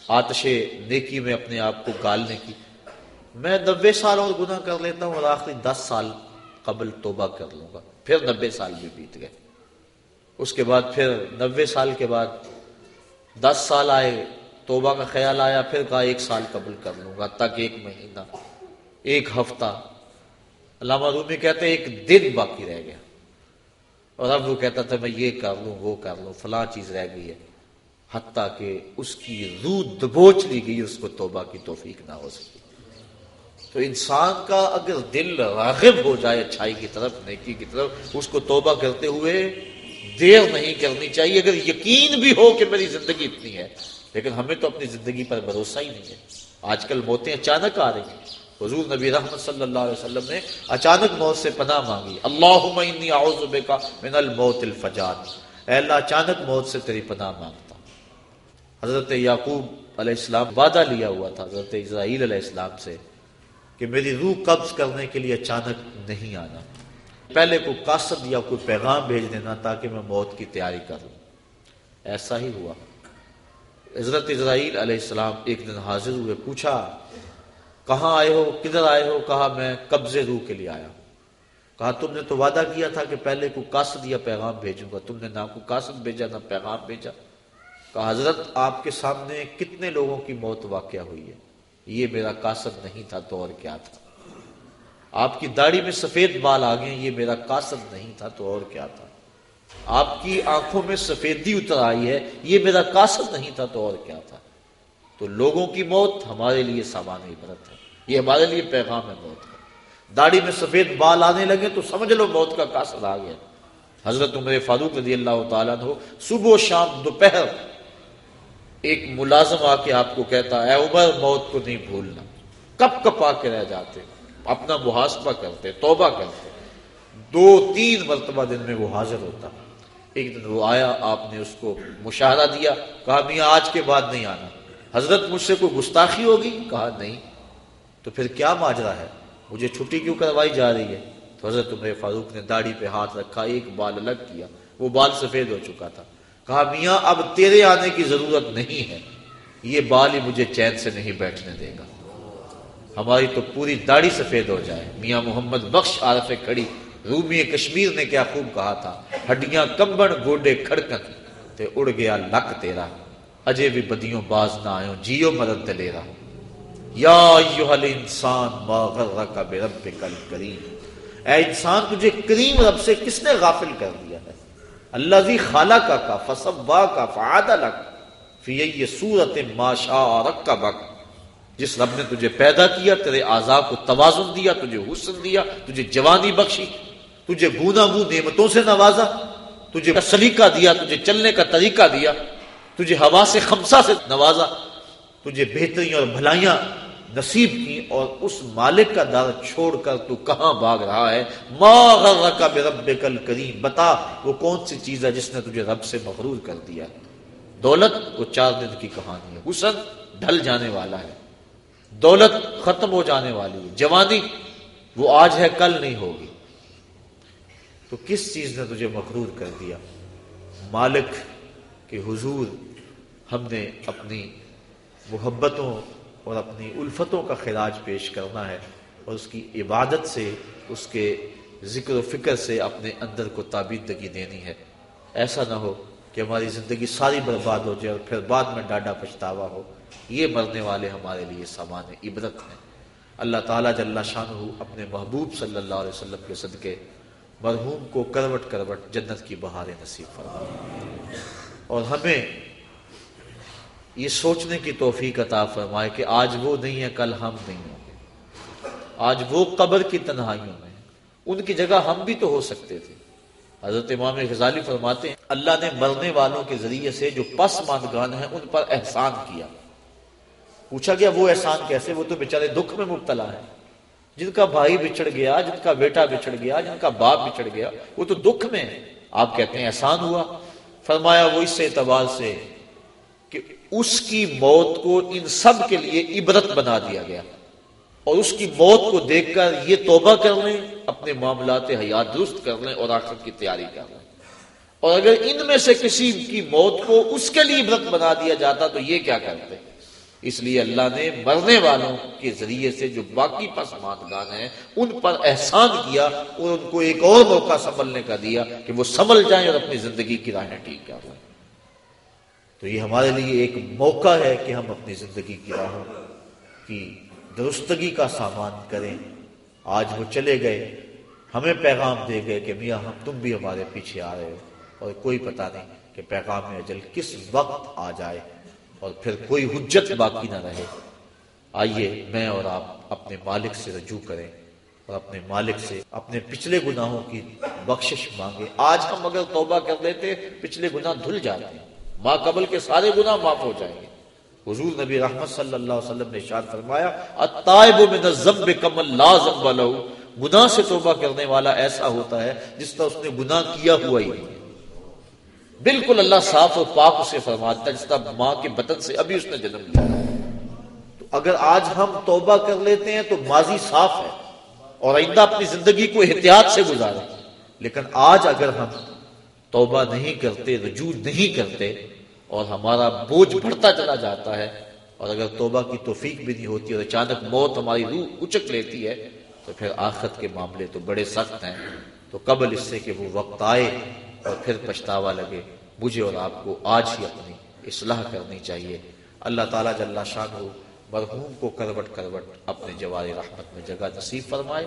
آتش نیکی میں اپنے آپ کو گالنے کی۔ میں نبے سال اور گناہ کر لیتا ہوں اور آخری دس سال قبل توبہ کر لوں گا۔ پھر نبے سال بھی بیت گئے۔ اس کے بعد پھر نبے سال کے بعد دس سال آئے، توبہ کا خیال آیا، پھر کہا ایک سال قبل کر لوں گا تک ایک مہینہ، ایک ہفتہ۔ علامہ رومی کہتے ایک دن باقی رہ گیا۔ اور اب وہ کہتا تھا، میں یہ کر لوں، وہ کر لوں، فلاں چیز رہ گئی ہے۔ حتیٰ کہ اس کی روح دبوچ لی گئی، اس کو توبہ کی توفیق نہ ہو سکی۔ تو انسان کا اگر دل راغب ہو جائے اچھائی کی طرف، نیکی کی طرف، اس کو توبہ کرتے ہوئے دیر نہیں کرنی چاہیے۔ اگر یقین بھی ہو کہ میری زندگی اتنی ہے، لیکن ہمیں تو اپنی زندگی پر بھروسہ ہی نہیں ہے۔ آج کل موتیں اچانک آ رہی ہیں۔ حضور نبی رحمت صلی اللہ علیہ وسلم نے اچانک موت سے پناہ مانگی۔ اللہ اعوذ بکا من الموت الفجات۔ اے اللہ، اچانک موت سے تیری پناہ مانگتا حضرت یعقوب علیہ السلام وعدہ لیا ہوا تھا، حضرت اسرائیل علیہ السلام سے، کہ میری روح قبض کرنے کے لیے اچانک نہیں آنا۔ پہلے کوئی قاصد یا کوئی پیغام بھیج دینا تاکہ میں موت کی تیاری کر لوں۔ ایسا ہی ہوا۔ حضرت اسرائیل علیہ السلام ایک دن حاضر ہوئے، پوچھا کہاں آئے ہو؟ کدھر آئے ہو؟ کہا، میں قبضے روح کے لیے آیا ہوں۔ کہا، تم نے تو وعدہ کیا تھا کہ پہلے کو قاصد یا پیغام بھیجوں گا۔ تم نے نہ کو قاصد بھیجا، نہ پیغام بھیجا۔ کہا، حضرت، آپ کے سامنے کتنے لوگوں کی موت واقع ہوئی ہے؟ یہ میرا کاسد نہیں تھا تو اور کیا تھا؟ آپ کی داڑھی میں سفید بال آ گئے، یہ میرا کاسد نہیں تھا تو اور کیا تھا؟ آپ کی آنکھوں میں سفیدی اتر آئی ہے، یہ میرا کاسد نہیں تھا تو اور کیا تھا؟ تو لوگوں کی موت ہمارے لیے سامان عبرت ہے۔ یہ ہمارے لیے پیغام ہے موت کا۔ داڑھی میں سفید بال آنے لگے تو سمجھ لو موت کا کاسد آ گیا۔ حضرت عمر فاروق رضی اللہ تعالیٰ ہو صبح و شام دوپہر ایک ملازم آ کے آپ کو کہتا ہے عمر، موت کو نہیں بھولنا۔ کب کب آ کے رہ جاتے، اپنا محاسبہ کرتے، توبہ کرتے۔ دو، تین مرتبہ دن میں وہ حاضر ہوتا۔ ایک دن وہ آیا، آپ نے اس کو مشاہدہ دیا، کہا، میاں، آج کے بعد نہیں آنا۔ حضرت مجھ سے کوئی گستاخی ہوگی؟ کہا، نہیں۔ تو پھر کیا ماجرا ہے؟ مجھے چھٹی کیوں کروائی جا رہی ہے؟ تو حضرت عمر فاروق نے داڑھی پہ ہاتھ رکھا، ایک بال الگ کیا۔ وہ بال سفید ہو چکا تھا۔ کہا، میاں، اب تیرے آنے کی ضرورت نہیں ہے۔ یہ بال ہی مجھے چین سے نہیں بیٹھنے دے گا۔ ہماری تو پوری داڑھی سفید ہو جائے۔ میاں محمد بخش عارف کھڑی رومی کشمیر نے کیا خوب کہا تھا۔ ہڈیاں کمبن گوڈے کھڑکن۔ تے اڑ گیا لک تیرا۔ اجے بھی بدیوں باز نہ آئے جیو مدد دلیرا یا ایوہل انسان ما غرق بربک الکریم۔ اے انسان، تجھے کریم رب سے کس نے غافل کر دیا ہے؟ اللہ زی خالہ کا کا فصبا کا فعاد لک فی یہ صورت ماشا رکا بک جس رب نے تجھے پیدا کیا، تیرے آزا کو توازن دیا، تجھے حسن دیا، تجھے جوانی بخشی، تجھے گونا گو نعمتوں سے نوازا، تجھے سلیقہ دیا، تجھے چلنے کا طریقہ دیا، تجھے ہوا سے خمسہ سے نوازا، تجھے بہتری اور بھلائیاں نصیب کی اور اس مالک کا در چھوڑ کر تو کہاں بھاگ رہا ہے؟ ما کا بے رب کل کریم بتا وہ کون سی چیز ہے جس نے تجھے رب سے مغرور کر دیا؟ دولت وہ چار دن کی کہانی ہے۔ حسن ڈھل جانے والا ہے۔ دولت ختم ہو جانے والی ہے۔ جوانی وہ آج ہے، کل نہیں ہوگی۔ تو کس چیز نے تجھے مغرور کر دیا؟ مالک کے حضور ہم نے اپنی محبتوں اور اپنی الفتوں کا خراج پیش کرنا ہے اور اس کی عبادت سے، اس کے ذکر و فکر سے اپنے اندر کو تابیدگی دینی ہے۔ ایسا نہ ہو کہ ہماری زندگی ساری برباد ہو جائے اور پھر بعد میں ڈاڈا پچھتاوا ہو۔ یہ مرنے والے ہمارے لیے سامان عبرت ہیں۔ اللہ تعالیٰ جل شاہ اپنے محبوب صلی اللہ علیہ وسلم کے صدقے، مرحوم کو کروٹ کروٹ جنت کی بہار نصیب فرمائے۔ اور ہمیں یہ سوچنے کی توفیق عطا فرمائے کہ آج وہ نہیں ہے، کل ہم نہیں ہوں گے۔ آج وہ قبر کی تنہائیوں میں ان کی جگہ ہم بھی تو ہو سکتے تھے۔ حضرت امام غزالی فرماتے ہیں، اللہ نے مرنے والوں کے ذریعے سے جو پس ماندگان ہیں، ان پر احسان کیا۔ پوچھا گیا، وہ احسان کیسے؟ وہ تو بیچارے دکھ میں مبتلا ہے جن کا بھائی بچھڑ گیا، جن کا بیٹا بچھڑ گیا، جن کا باپ بچھڑ گیا، وہ تو دکھ میں ہے آپ کہتے ہیں احسان ہوا۔ فرمایا، وہ اس اعتبار سے اس کی موت کو ان سب کے لیے عبرت بنا دیا گیا۔ اور اس کی موت کو دیکھ کر یہ توبہ کر لیں، اپنے معاملات حیات درست کر لیں اور آخر کی تیاری کر لیں۔ اور اگر ان میں سے کسی کی موت کو اس کے لیے عبرت بنا دیا جاتا تو یہ کیا کرتے؟ اس لیے اللہ نے مرنے والوں کے ذریعے سے جو باقی پسماندگان ہیں، ان پر احسان کیا اور ان کو ایک اور موقع سنبھلنے کا دیا کہ وہ سنبھل جائیں اور اپنی زندگی کی راہیں ٹھیک کر لیں۔ تو یہ ہمارے لیے ایک موقع ہے کہ ہم اپنی زندگی کی راہوں کی درستگی کا سامان کریں۔ آج وہ چلے گئے۔ ہمیں پیغام دے گئے کہ میاں، ہم تم بھی ہمارے پیچھے آ رہے ہو۔ اور کوئی پتہ نہیں کہ پیغام اجل کس وقت آ جائے۔ اور پھر کوئی حجت باقی نہ رہے۔ آئیے میں اور آپ اپنے مالک سے رجوع کریں اور اپنے مالک سے اپنے پچھلے گناہوں کی بخشش مانگے آج ہم اگر توبہ کر لیتے، پچھلے گناہ دھل جاتے۔ ہیں ماں قبل کے سارے گناہ معاف ہو جائیں گے۔ حضور نبی رحمت صلی اللہ علیہ وسلم نے اشار فرمایا، الطائب من الذنب کم لا ذنب له۔ گناہ سے توبہ کرنے والا ایسا ہوتا ہے جس طرح اس نے گناہ کیا ہوا ہی نہیں۔ بالکل اللہ صاف اور پاک اسے فرماتا ہے جس طرح ماں کے بطن سے ابھی اس نے جنم لیا۔ تو اگر آج ہم توبہ کر لیتے ہیں تو ماضی صاف ہے اور آئندہ اپنی زندگی کو احتیاط سے گزارے لیکن آج اگر ہم توبہ نہیں کرتے، رجوع نہیں کرتے اور ہمارا بوجھ بڑھتا چلا جاتا ہے اور اگر توبہ کی توفیق بھی نہیں ہوتی اور اچانک موت ہماری روح اچک لیتی ہے، تو پھر آخرت کے معاملے تو بڑے سخت ہیں۔ تو قبل اس سے کہ وہ وقت آئے اور پھر پچھتاوا لگے، مجھے اور آپ کو آج ہی اپنی اصلاح کرنی چاہیے۔ اللہ تعالیٰ جل شاہ ہو مرحوم کو کروٹ کروٹ اپنے جوار رحمت میں جگہ نصیب فرمائے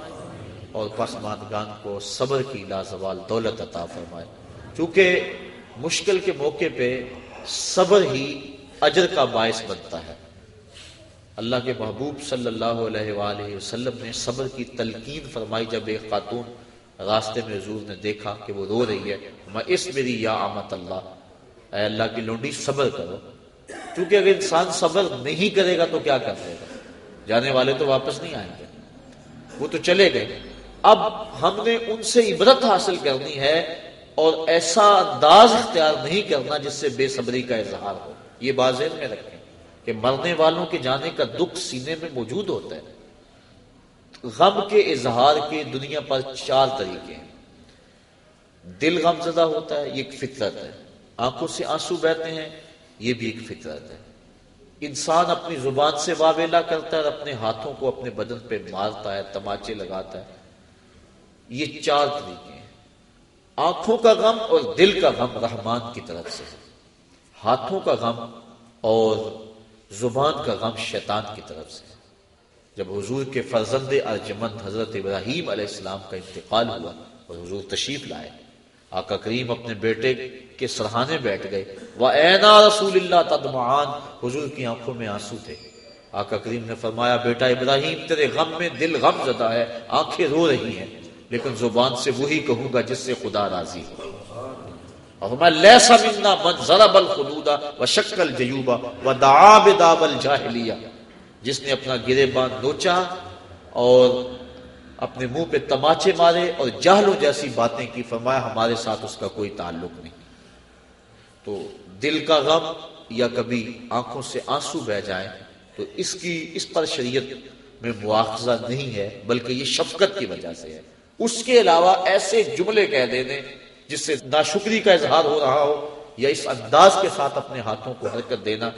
اور پسماندگان کو صبر کی لازوال دولت عطا فرمائے۔ چونکہ مشکل کے موقع پہ صبر ہی اجر کا باعث بنتا ہے۔ اللہ کے محبوب صلی اللہ علیہ وآلہ وسلم نے صبر کی تلقین فرمائی جب ایک خاتون راستے میں حضور نے دیکھا کہ وہ رو رہی ہے۔ میں اس میری یا آمت اللہ، اے اللہ کی لونڈی صبر کرو۔ کیونکہ اگر انسان صبر نہیں کرے گا تو کیا کر دے گا؟ جانے والے تو واپس نہیں آئیں گے۔ وہ تو چلے گئے۔ اب ہم نے ان سے عبرت حاصل کرنی ہے اور ایسا انداز اختیار نہیں کرنا جس سے بے صبری کا اظہار ہو۔ یہ بازیر میں رکھیں کہ مرنے والوں کے جانے کا دکھ سینے میں موجود ہوتا ہے۔ غم کے اظہار کے دنیا پر چار طریقے ہیں۔ دل غم زدہ ہوتا ہے، یہ ایک فطرت ہے۔ آنکھوں سے آنسو بہتے ہیں، یہ بھی ایک فطرت ہے۔ انسان اپنی زبان سے واویلا کرتا ہے اور اپنے ہاتھوں کو اپنے بدن پہ مارتا ہے، تماچے لگاتا ہے۔ یہ چار طریقے ہیں۔ آنکھوں کا غم اور دل کا غم رحمان کی طرف سے ہے۔ ہاتھوں کا غم اور زبان کا غم شیطان کی طرف سے ہے۔ جب حضور کے فرزند ارجمند حضرت ابراہیم علیہ السلام کا انتقال ہوا اور حضور تشریف لائے، آقا کریم اپنے بیٹے کے سرحانے بیٹھ گئے۔ وہ اینا رسول اللہ تدمان حضور کی آنکھوں میں آنسو تھے۔ آقا کریم نے فرمایا، بیٹا ابراہیم، تیرے غم میں دل غم زدہ ہے، آنکھیں رو رہی ہیں۔ لیکن زبان سے وہی کہوں گا جس سے خدا راضی ہو۔ اور میں لیسا منا من ضرب الخلودا و شکل جیوبا و دعا بداب الجاہلیہ۔ جس نے اپنا گرے باندھ نوچا اور اپنے منہ پہ تماچے مارے اور جہلوں جیسی باتیں کی، فرمایا ہمارے ساتھ اس کا کوئی تعلق نہیں۔ تو دل کا غم یا کبھی آنکھوں سے آنسو بہ جائیں تو اس کی، اس پر شریعت میں مواخذہ نہیں ہے، بلکہ یہ شفقت کی وجہ سے ہے۔ اس کے علاوہ ایسے جملے کہہ دینے جس سے ناشکری کا اظہار ہو رہا ہو یا اس انداز کے ساتھ اپنے ہاتھوں کو حرکت دینا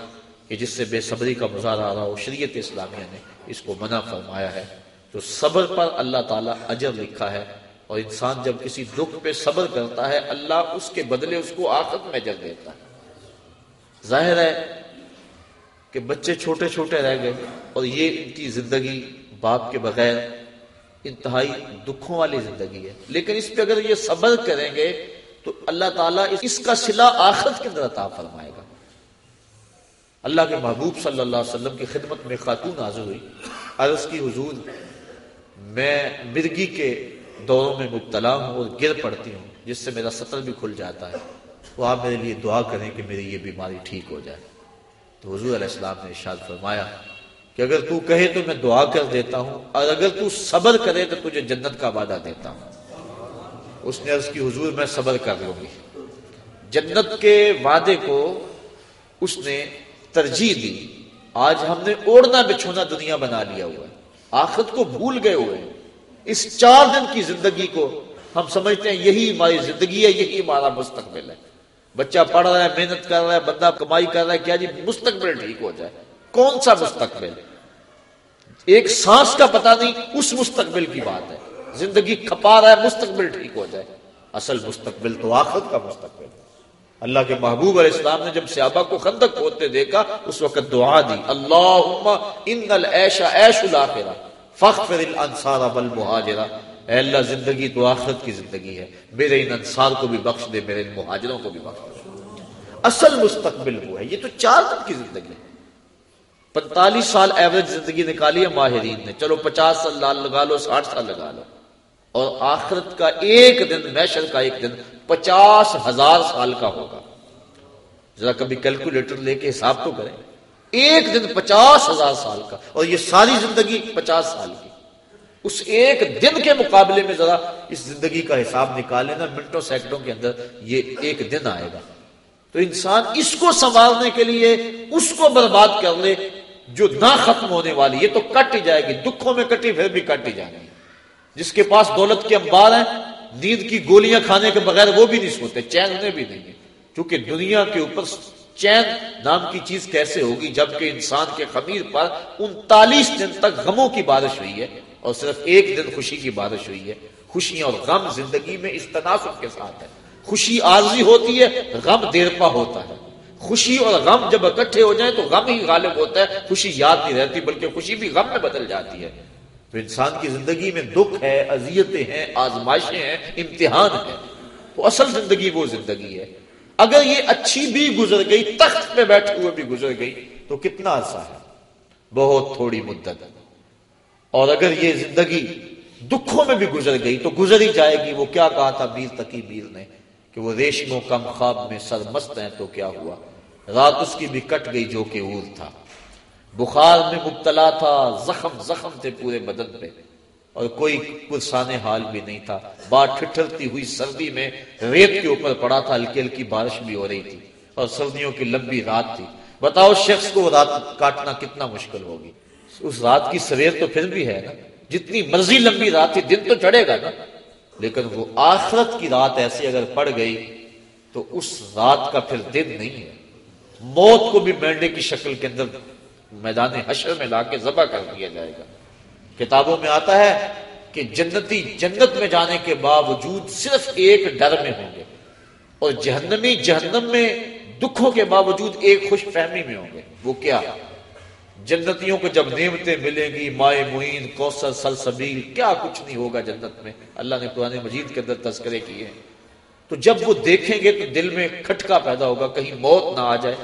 کہ جس سے بے صبری کا مظاہرہ آ رہا ہو، شریعت اسلامیہ نے اس کو منع فرمایا ہے۔ تو صبر پر اللہ تعالیٰ اجر لکھا ہے اور انسان جب کسی دکھ پہ صبر کرتا ہے، اللہ اس کے بدلے اس کو آخر میں اجر دیتا ہے۔ ظاہر ہے کہ بچے چھوٹے چھوٹے رہ گئے اور یہ ان کی زندگی باپ کے بغیر انتہائی دکھوں والی زندگی ہے۔ لیکن اس پہ اگر یہ صبر کریں گے تو اللہ تعالیٰ اس کا سلا آخرت کے اندر عطا فرمائے گا۔ اللہ کے محبوب صلی اللہ علیہ وسلم کی خدمت میں خاتون حاضر ہوئی۔ عرض کی حضور، میں مرگی کے دوروں میں مبتلا ہوں اور گر پڑتی ہوں، جس سے میرا سطر بھی کھل جاتا ہے۔ وہ آپ میرے لیے دعا کریں کہ میری یہ بیماری ٹھیک ہو جائے۔ تو حضور علیہ السلام نے ارشاد فرمایا کہ اگر تو کہے تو میں دعا کر دیتا ہوں، اور اگر تو صبر کرے تو تجھے جنت کا وعدہ دیتا ہوں۔ اس نے عرض کی، حضور، میں صبر کر لوں گی۔ جنت کے وعدے کو اس نے ترجیح دی۔ آج ہم نے اوڑنا بچھونا دنیا بنا لیا ہوا ہے۔ آخرت کو بھول گئے ہوئے ہیں۔ اس چار دن کی زندگی کو ہم سمجھتے ہیں، یہی ہماری زندگی ہے، یہی ہمارا مستقبل ہے۔ بچہ پڑھ رہا ہے، محنت کر رہا ہے، بندہ کمائی کر رہا ہے، کیا جی مستقبل ٹھیک ہو جائے۔ کون سا مستقبل؟ ہے ایک سانس کا پتہ نہیں، اس مستقبل کی بات ہے۔ زندگی کھپا رہا ہے، مستقبل ٹھیک ہو جائے۔ اصل مستقبل تو آخرت کا مستقبل ہے۔ اللہ کے محبوب علیہ السلام نے جب سیابہ کو خندق ہوتے دیکھا، اس وقت دعا دی اللہ ان العیش عیش الاخرہ فخر الانصار والمہاجرہ۔ اے اللہ، زندگی تو آخرت کی زندگی ہے۔ میرے ان انصار کو بھی بخش دے، میرے ان مہاجروں کو بھی بخش دے۔ اصل مستقبل وہ ہے۔ یہ تو چار دن کی زندگی ہے۔ پینتالیس سال ایوریج زندگی نکالی ہے ماہرین نے۔ چلو پچاس سال لال لگا لو، ساٹھ سال لگا لو۔ اور آخرت کا ایک دن میشر کا ایک دن پچاس ہزار سال کا ہوگا۔ ذرا کبھی کیلکولیٹر لے کے حساب تو کریں۔ ایک دن پچاس ہزار سال کا۔ اور یہ ساری زندگی پچاس سال کی۔ اس ایک دن کے مقابلے میں ذرا اس زندگی کا حساب نکالے نا، منٹوں، سیکنڈوں کے اندر یہ ایک دن آئے گا۔ تو انسان اس کو سنبھالنے کے لیے، اس کو برباد کر لے جو نہ ختم ہونے والی، یہ تو کٹ ہی جائے گی، دکھوں میں کٹی، پھر بھی کٹ ہی جائے گی۔ جس کے پاس دولت کے انبار ہیں، نیند کی گولیاں کھانے کے بغیر وہ بھی نہیں سوتے، چین انہیں بھی نہیں کیونکہ دنیا کے اوپر چین نام کی چیز کیسے ہوگی، جبکہ انسان کے خمیر پر انتالیس دن تک غموں کی بارش ہوئی ہے اور صرف ایک دن خوشی کی بارش ہوئی ہے۔ خوشیاں اور غم زندگی میں اس تناسب کے ساتھ ہے خوشی عارضی ہوتی ہے، غم دیر پا ہوتا ہے۔ خوشی اور غم جب اکٹھے ہو جائیں تو غم ہی غالب ہوتا ہے، خوشی یاد نہیں رہتی، بلکہ خوشی بھی غم میں بدل جاتی ہے۔ تو انسان کی زندگی میں دکھ ہے، اذیتیں ہیں، آزمائشیں ہیں، امتحان ہے تو اصل زندگی وہ زندگی ہے۔ اگر یہ اچھی بھی گزر گئی، تخت پہ بیٹھے ہوئے بھی گزر گئی، تو کتنا عرصہ ہے؟ بہت تھوڑی مدت۔ اور اگر یہ زندگی دکھوں میں بھی گزر گئی، تو گزر ہی جائے گی۔ وہ کیا کہا تھا بیر تکی بیر نے؟ کہ وہ ریشموں کم خواب میں سرمست ہیں تو کیا ہوا؟ رات اس کی بھی کٹ گئی جو کہ اور تھا۔ بخار میں مبتلا تھا، زخم زخم تھے پورے بدن پہ۔ اور کوئی پرسان حال بھی نہیں تھا۔ بات ٹھٹرتی ہوئی سردی میں ریت کے اوپر پڑا تھا، ہلکی ہلکی بارش بھی ہو رہی تھی۔ اور سردیوں کی لمبی رات تھی۔ بتاؤ شخص کو رات کاٹنا کتنا مشکل ہوگی؟ اس رات کی سویر تو پھر بھی ہے نا؟ جتنی مرضی لمبی رات تھی، دن تو چڑھے گا نا؟ لیکن وہ آخرت کی رات ایسی اگر پڑ گئی تو اس رات کا پھر دن نہیں ہے۔ موت کو بھی مینڈے کی شکل کے اندر میدان حشر میں لا کے ذبح کر دیا جائے گا۔ کتابوں میں آتا ہے کہ جنتی جنت میں جانے کے باوجود صرف ایک ڈر میں ہوں گے اور جہنمی جہنم میں دکھوں کے باوجود ایک خوش فہمی میں ہوں گے۔ وہ کیا؟ جنتیوں کو جب نعمتیں ملیں گی، مائے معین کوسر سلسبیل، کیا کچھ نہیں ہوگا جنت میں؟ اللہ نے قرآن مجید کے اندر تذکرے کیے تو جب وہ دیکھیں گے تو دل میں کھٹکا پیدا ہوگا، کہیں موت نہ آ جائے۔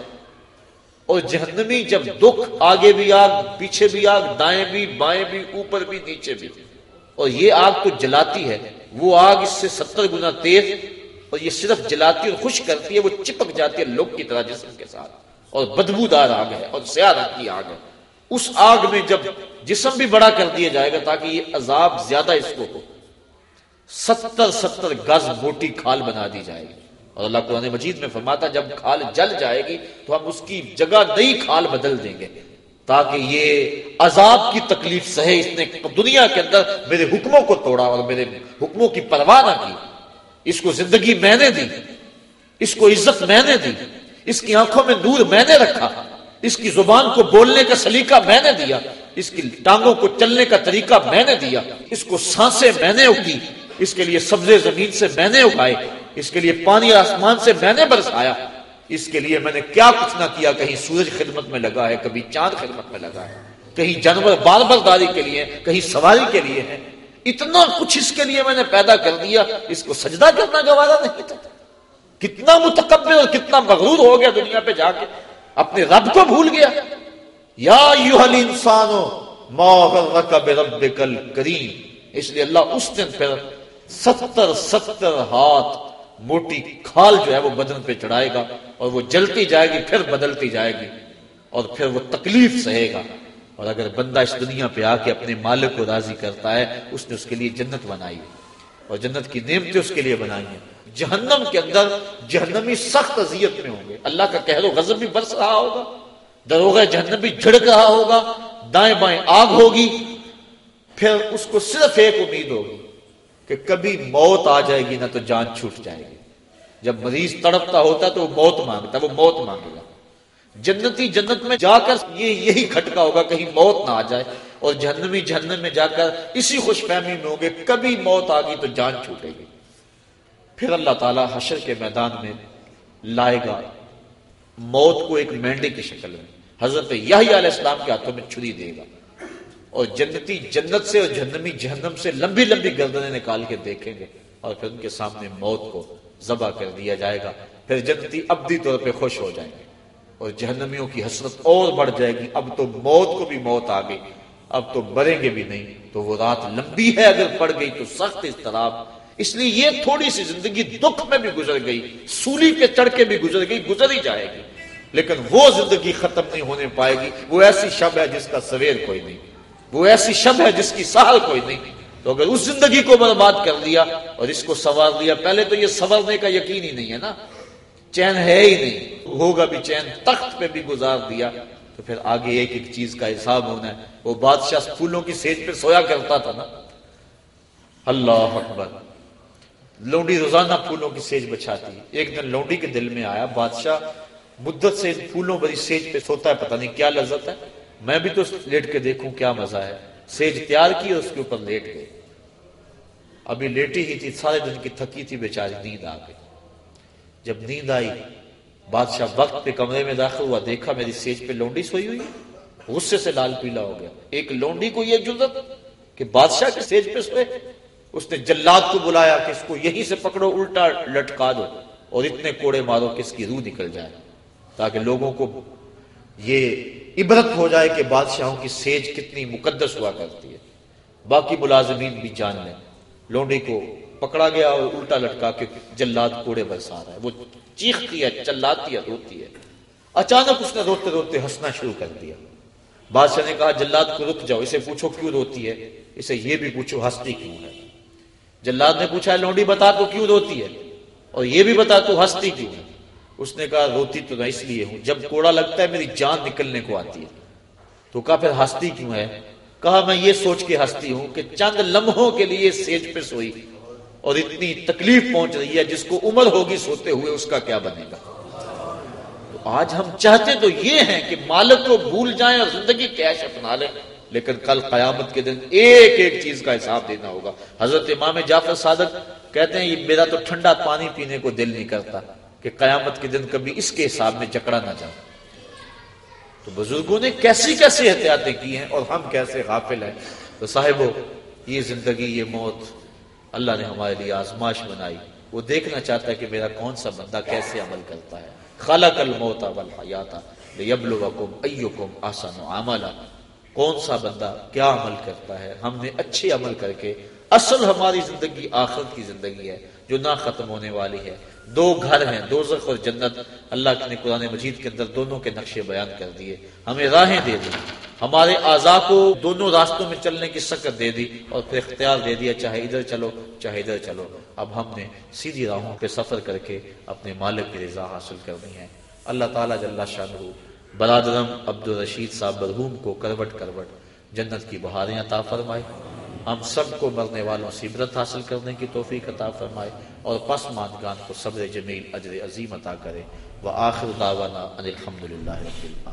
اور جہنمی جب دکھ، آگے بھی آگ، پیچھے بھی آگ، دائیں بھی، بائیں بھی، اوپر بھی، نیچے بھی۔ اور یہ آگ تو جلاتی ہے۔ وہ آگ اس سے ستر گنا تیز اور یہ صرف جلاتی اور خوش کرتی ہے، وہ چپک جاتی ہے لوگ کی طرح جسم کے ساتھ۔ اور بدبو دار آگ ہے اور سیاہ رنگ کی آگ ہے۔ اس آگ میں جب جسم بھی بڑا کر دیا جائے گا تاکہ یہ عذاب زیادہ اس کو ہو۔ ستر ستر گز موٹی کھال بنا دی جائے گی۔ اور اللہ قرآن مجید میں فرماتا جب کھال جل جائے گی تو ہم اس کی جگہ نئی کھال بدل دیں گے۔ تاکہ یہ عذاب کی تکلیف سہے، اس نے دنیا کے اندر میرے حکموں کو توڑا اور میرے حکموں کی پرواہ نہ کی۔ اس کو زندگی میں نے دی، اس کو عزت میں نے دی، اس کی آنکھوں میں نور میں نے رکھا، اس کی زبان کو بولنے کا سلیقہ میں نے دیا، اس کی ٹانگوں کو چلنے کا طریقہ میں نے دیا، اس کو سانسیں میں نے اگی اس کے لیے سبزے زمین سے میں نے اگائے، اس کے لیے پانی آسمان سے میں نے برسایا۔ اس کے لیے میں نے کیا کچھ نہ کیا، کہیں سورج خدمت میں لگا ہے، کبھی چاند خدمت میں لگا ہے، کہیں جانور بار برداری کے لیے، کہیں سواری کے لیے ہے۔ اتنا کچھ اس کے لیے میں نے پیدا کر دیا، اس کو سجدہ کرنا گوارا نہیں تھا۔ کتنا متکبر اور کتنا مغرور ہو گیا دنیا پہ جا کے۔ اپنے رب کو بھول گیا۔ یا انسانو کریم اس لیے اللہ اس دن پھر ستر ستر ہاتھ موٹی کھال جو ہے وہ بدن پہ چڑھائے گا اور وہ جلتی جائے گی، پھر بدلتی جائے گی اور پھر وہ تکلیف سہے گا۔ اور اگر بندہ اس دنیا پہ آ کے اپنے مالک کو راضی کرتا ہے، اس نے اس کے لیے جنت بنائی ہے۔ اور جنت کی نعمتیں اس کے لیے بنائی ہیں۔ جہنم کے اندر جہنمی سخت اذیت میں ہوں گے۔ اللہ کا کہہ غضب بھی برس رہا ہوگا، دروغ جہنم بھی جھڑک رہا ہوگا، دائیں بائیں آگ ہوگی، پھر اس کو صرف ایک امید ہوگی۔ کہ کبھی موت آ جائے گی نہ تو جان چھوٹ جائے گی۔ جب مریض تڑپتا ہوتا تو وہ موت مانگتا، وہ موت مانگے گا۔ جنتی جنت میں جا کر یہ یہی کھٹکا ہوگا، کہیں موت نہ آ جائے اور جہنمی جہنم میں جا کر اسی خوش فہمی میں ہوگے کبھی موت آ گئی تو جان چھوٹے گی۔ پھر اللہ تعالیٰ حشر کے میدان میں لائے گا۔ موت کو ایک مینڈے کی شکل میں، حضرت یحییٰ علیہ السلام کے ہاتھوں میں چھری دے گا۔ اور جنتی جنت سے اور جہنمی جہنم سے لمبی لمبی گردنیں نکال کے دیکھیں گے اور پھر ان کے سامنے موت کو ذبح کر دیا جائے گا۔ پھر جنتی ابدی طور پہ خوش ہو جائیں گے اور جہنمیوں کی حسرت اور بڑھ جائے گی۔ اب تو موت کو بھی موت آ گئی اب تو مریں گے بھی نہیں۔ تو وہ رات لمبی ہے، اگر پڑ گئی تو سخت اضطراب۔ اس لیے یہ تھوڑی سی زندگی دکھ میں بھی گزر گئی، سولی کے چڑھ کے بھی گزر گئی، گزر ہی جائے گی۔ لیکن وہ زندگی ختم نہیں ہونے پائے گی، وہ ایسی شب ہے جس کا سویر کوئی نہیں۔ وہ ایسی شب ہے جس کی سہل کوئی نہیں۔ تو اگر اس زندگی کو برباد کر دیا اور اس کو سوار دیا، پہلے تو یہ سنورنے کا یقین ہی نہیں ہے نا۔ چین ہے ہی نہیں۔ ہوگا بھی چین، تخت پہ بھی گزار دیا۔ تو پھر آگے ایک ایک چیز کا حساب ہونا ہے۔ وہ بادشاہ پھولوں کی سیج پہ سویا کرتا تھا نا۔ اللہ اکبر۔ لونڈی روزانہ پھولوں کی سیج بچھاتی۔ ایک دن لونڈی کے دل میں آیا، بادشاہ مدت سے پھولوں بڑی سیج پہ سوتا ہے، پتہ نہیں کیا لذت ہے۔ میں بھی تو لیٹ کے دیکھوں کیا مزہ ہے۔ سیج تیار کی اور اس کے اوپر لیٹ گئے ابھی لیٹی ہی تھی، سارے دن کی تھکی تھی، بیچاری نیند آ گئی۔ جب نیند آئی، بادشاہ وقت پہ کمرے میں داخل ہوا، دیکھا میری سیج پہ لونڈی سوئی ہوئی۔ غصے سے لال پیلا ہو گیا۔ ایک لونڈی کو یہ جرت کہ بادشاہ کے سیج پہ سوئے۔ اس نے جلاد کو بلایا کہ اس کو یہیں سے پکڑو، الٹا لٹکا دو اور اتنے کوڑے مارو کہ اس کی روح نکل جائے، تاکہ لوگوں کو یہ عبرت ہو جائے کہ بادشاہوں کی سیج کتنی مقدس ہوا کرتی ہے۔ باقی ملازمین بھی جان لیں۔ لونڈی کو پکڑا گیا اور الٹا لٹکا کے جلاد کوڑے برسا رہا ہے۔ وہ چیختی ہے، چلاتی ہے، روتی ہے۔ اچانک اس نے روتے روتے ہنسنا شروع کر دیا۔ بادشاہ نے کہا، جلاد کو رک جاؤ، اسے پوچھو کیوں روتی ہے؟ اسے یہ بھی پوچھو ہنستی کیوں ہے؟ جلاد نے پوچھا، لونڈی بتا تو کیوں روتی ہے؟ اور یہ بھی بتا تو ہنستی کیوں ہے؟ اس نے کہا، روتی تو میں اس لیے ہوں، جب کوڑا لگتا ہے میری جان نکلنے کو آتی ہے۔ تو کہا، پھر ہنستی کیوں ہے؟ کہا، میں یہ سوچ کے ہنستی ہوں کہ چند لمحوں کے لیے سیج پہ سوئی اور اتنی تکلیف پہنچ رہی ہے، جس کو عمر ہوگی سوتے ہوئے اس کا کیا بنے گا؟ تو آج ہم چاہتے تو یہ ہیں کہ مالک کو بھول جائیں اور زندگی کیش اپنا لیں، لیکن کل قیامت کے دن ایک ایک چیز کا حساب دینا ہوگا۔ حضرت امام جعفر صادق کہتے ہیں، یہ میرا تو ٹھنڈا پانی پینے کو دل نہیں کرتا۔ کہ قیامت کے دن کبھی اس کے حساب میں جکڑا نہ جائے۔ تو بزرگوں نے کیسی کیسی احتیاطیں کی ہیں اور ہم کیسے غافل ہیں۔ تو صاحب یہ زندگی، یہ موت اللہ نے ہمارے لیے آزماش بنائی۔ وہ دیکھنا چاہتا ہے کہ میرا کون سا بندہ کیسے عمل کرتا ہے۔ خلق الموت والحیات لیبلوکم ایکم احسن عملا۔ کون سا بندہ کیا عمل کرتا ہے؟ ہم نے اچھے عمل کر کے، اصل ہماری زندگی آخرت کی زندگی ہے، جو نہ ختم ہونے والی ہے۔ دو گھر ہیں، دو اور جنت۔ اللہ نے قرآن مجید کے اندر دونوں کے نقشے بیان کر دیے۔ ہمیں راہیں دے دی۔ ہمارے اعضاء کو دونوں راستوں میں چلنے کی سکت دے دی اور پھر اختیار دے دیا، چاہے ادھر چلو، چاہے ادھر چلو۔ اب ہم نے سیدھی راہوں پہ سفر کر کے اپنے مالک کی رضا حاصل کرنی ہے۔ اللہ تعالیٰ جل شاہ برادرم عبد الرشید صاحب برہوم کو کروٹ کروٹ جنت کی بہاریں عطا فرمائے۔ ہم سب کو مرنے والوں سے عبرت حاصل کرنے کی توفیق عطا فرمائے اور پس ماندگان کو صبر جمیل اجر عظیم عطا کرے۔ وہ آخر دعوانا الحمد للہ رب العالمین۔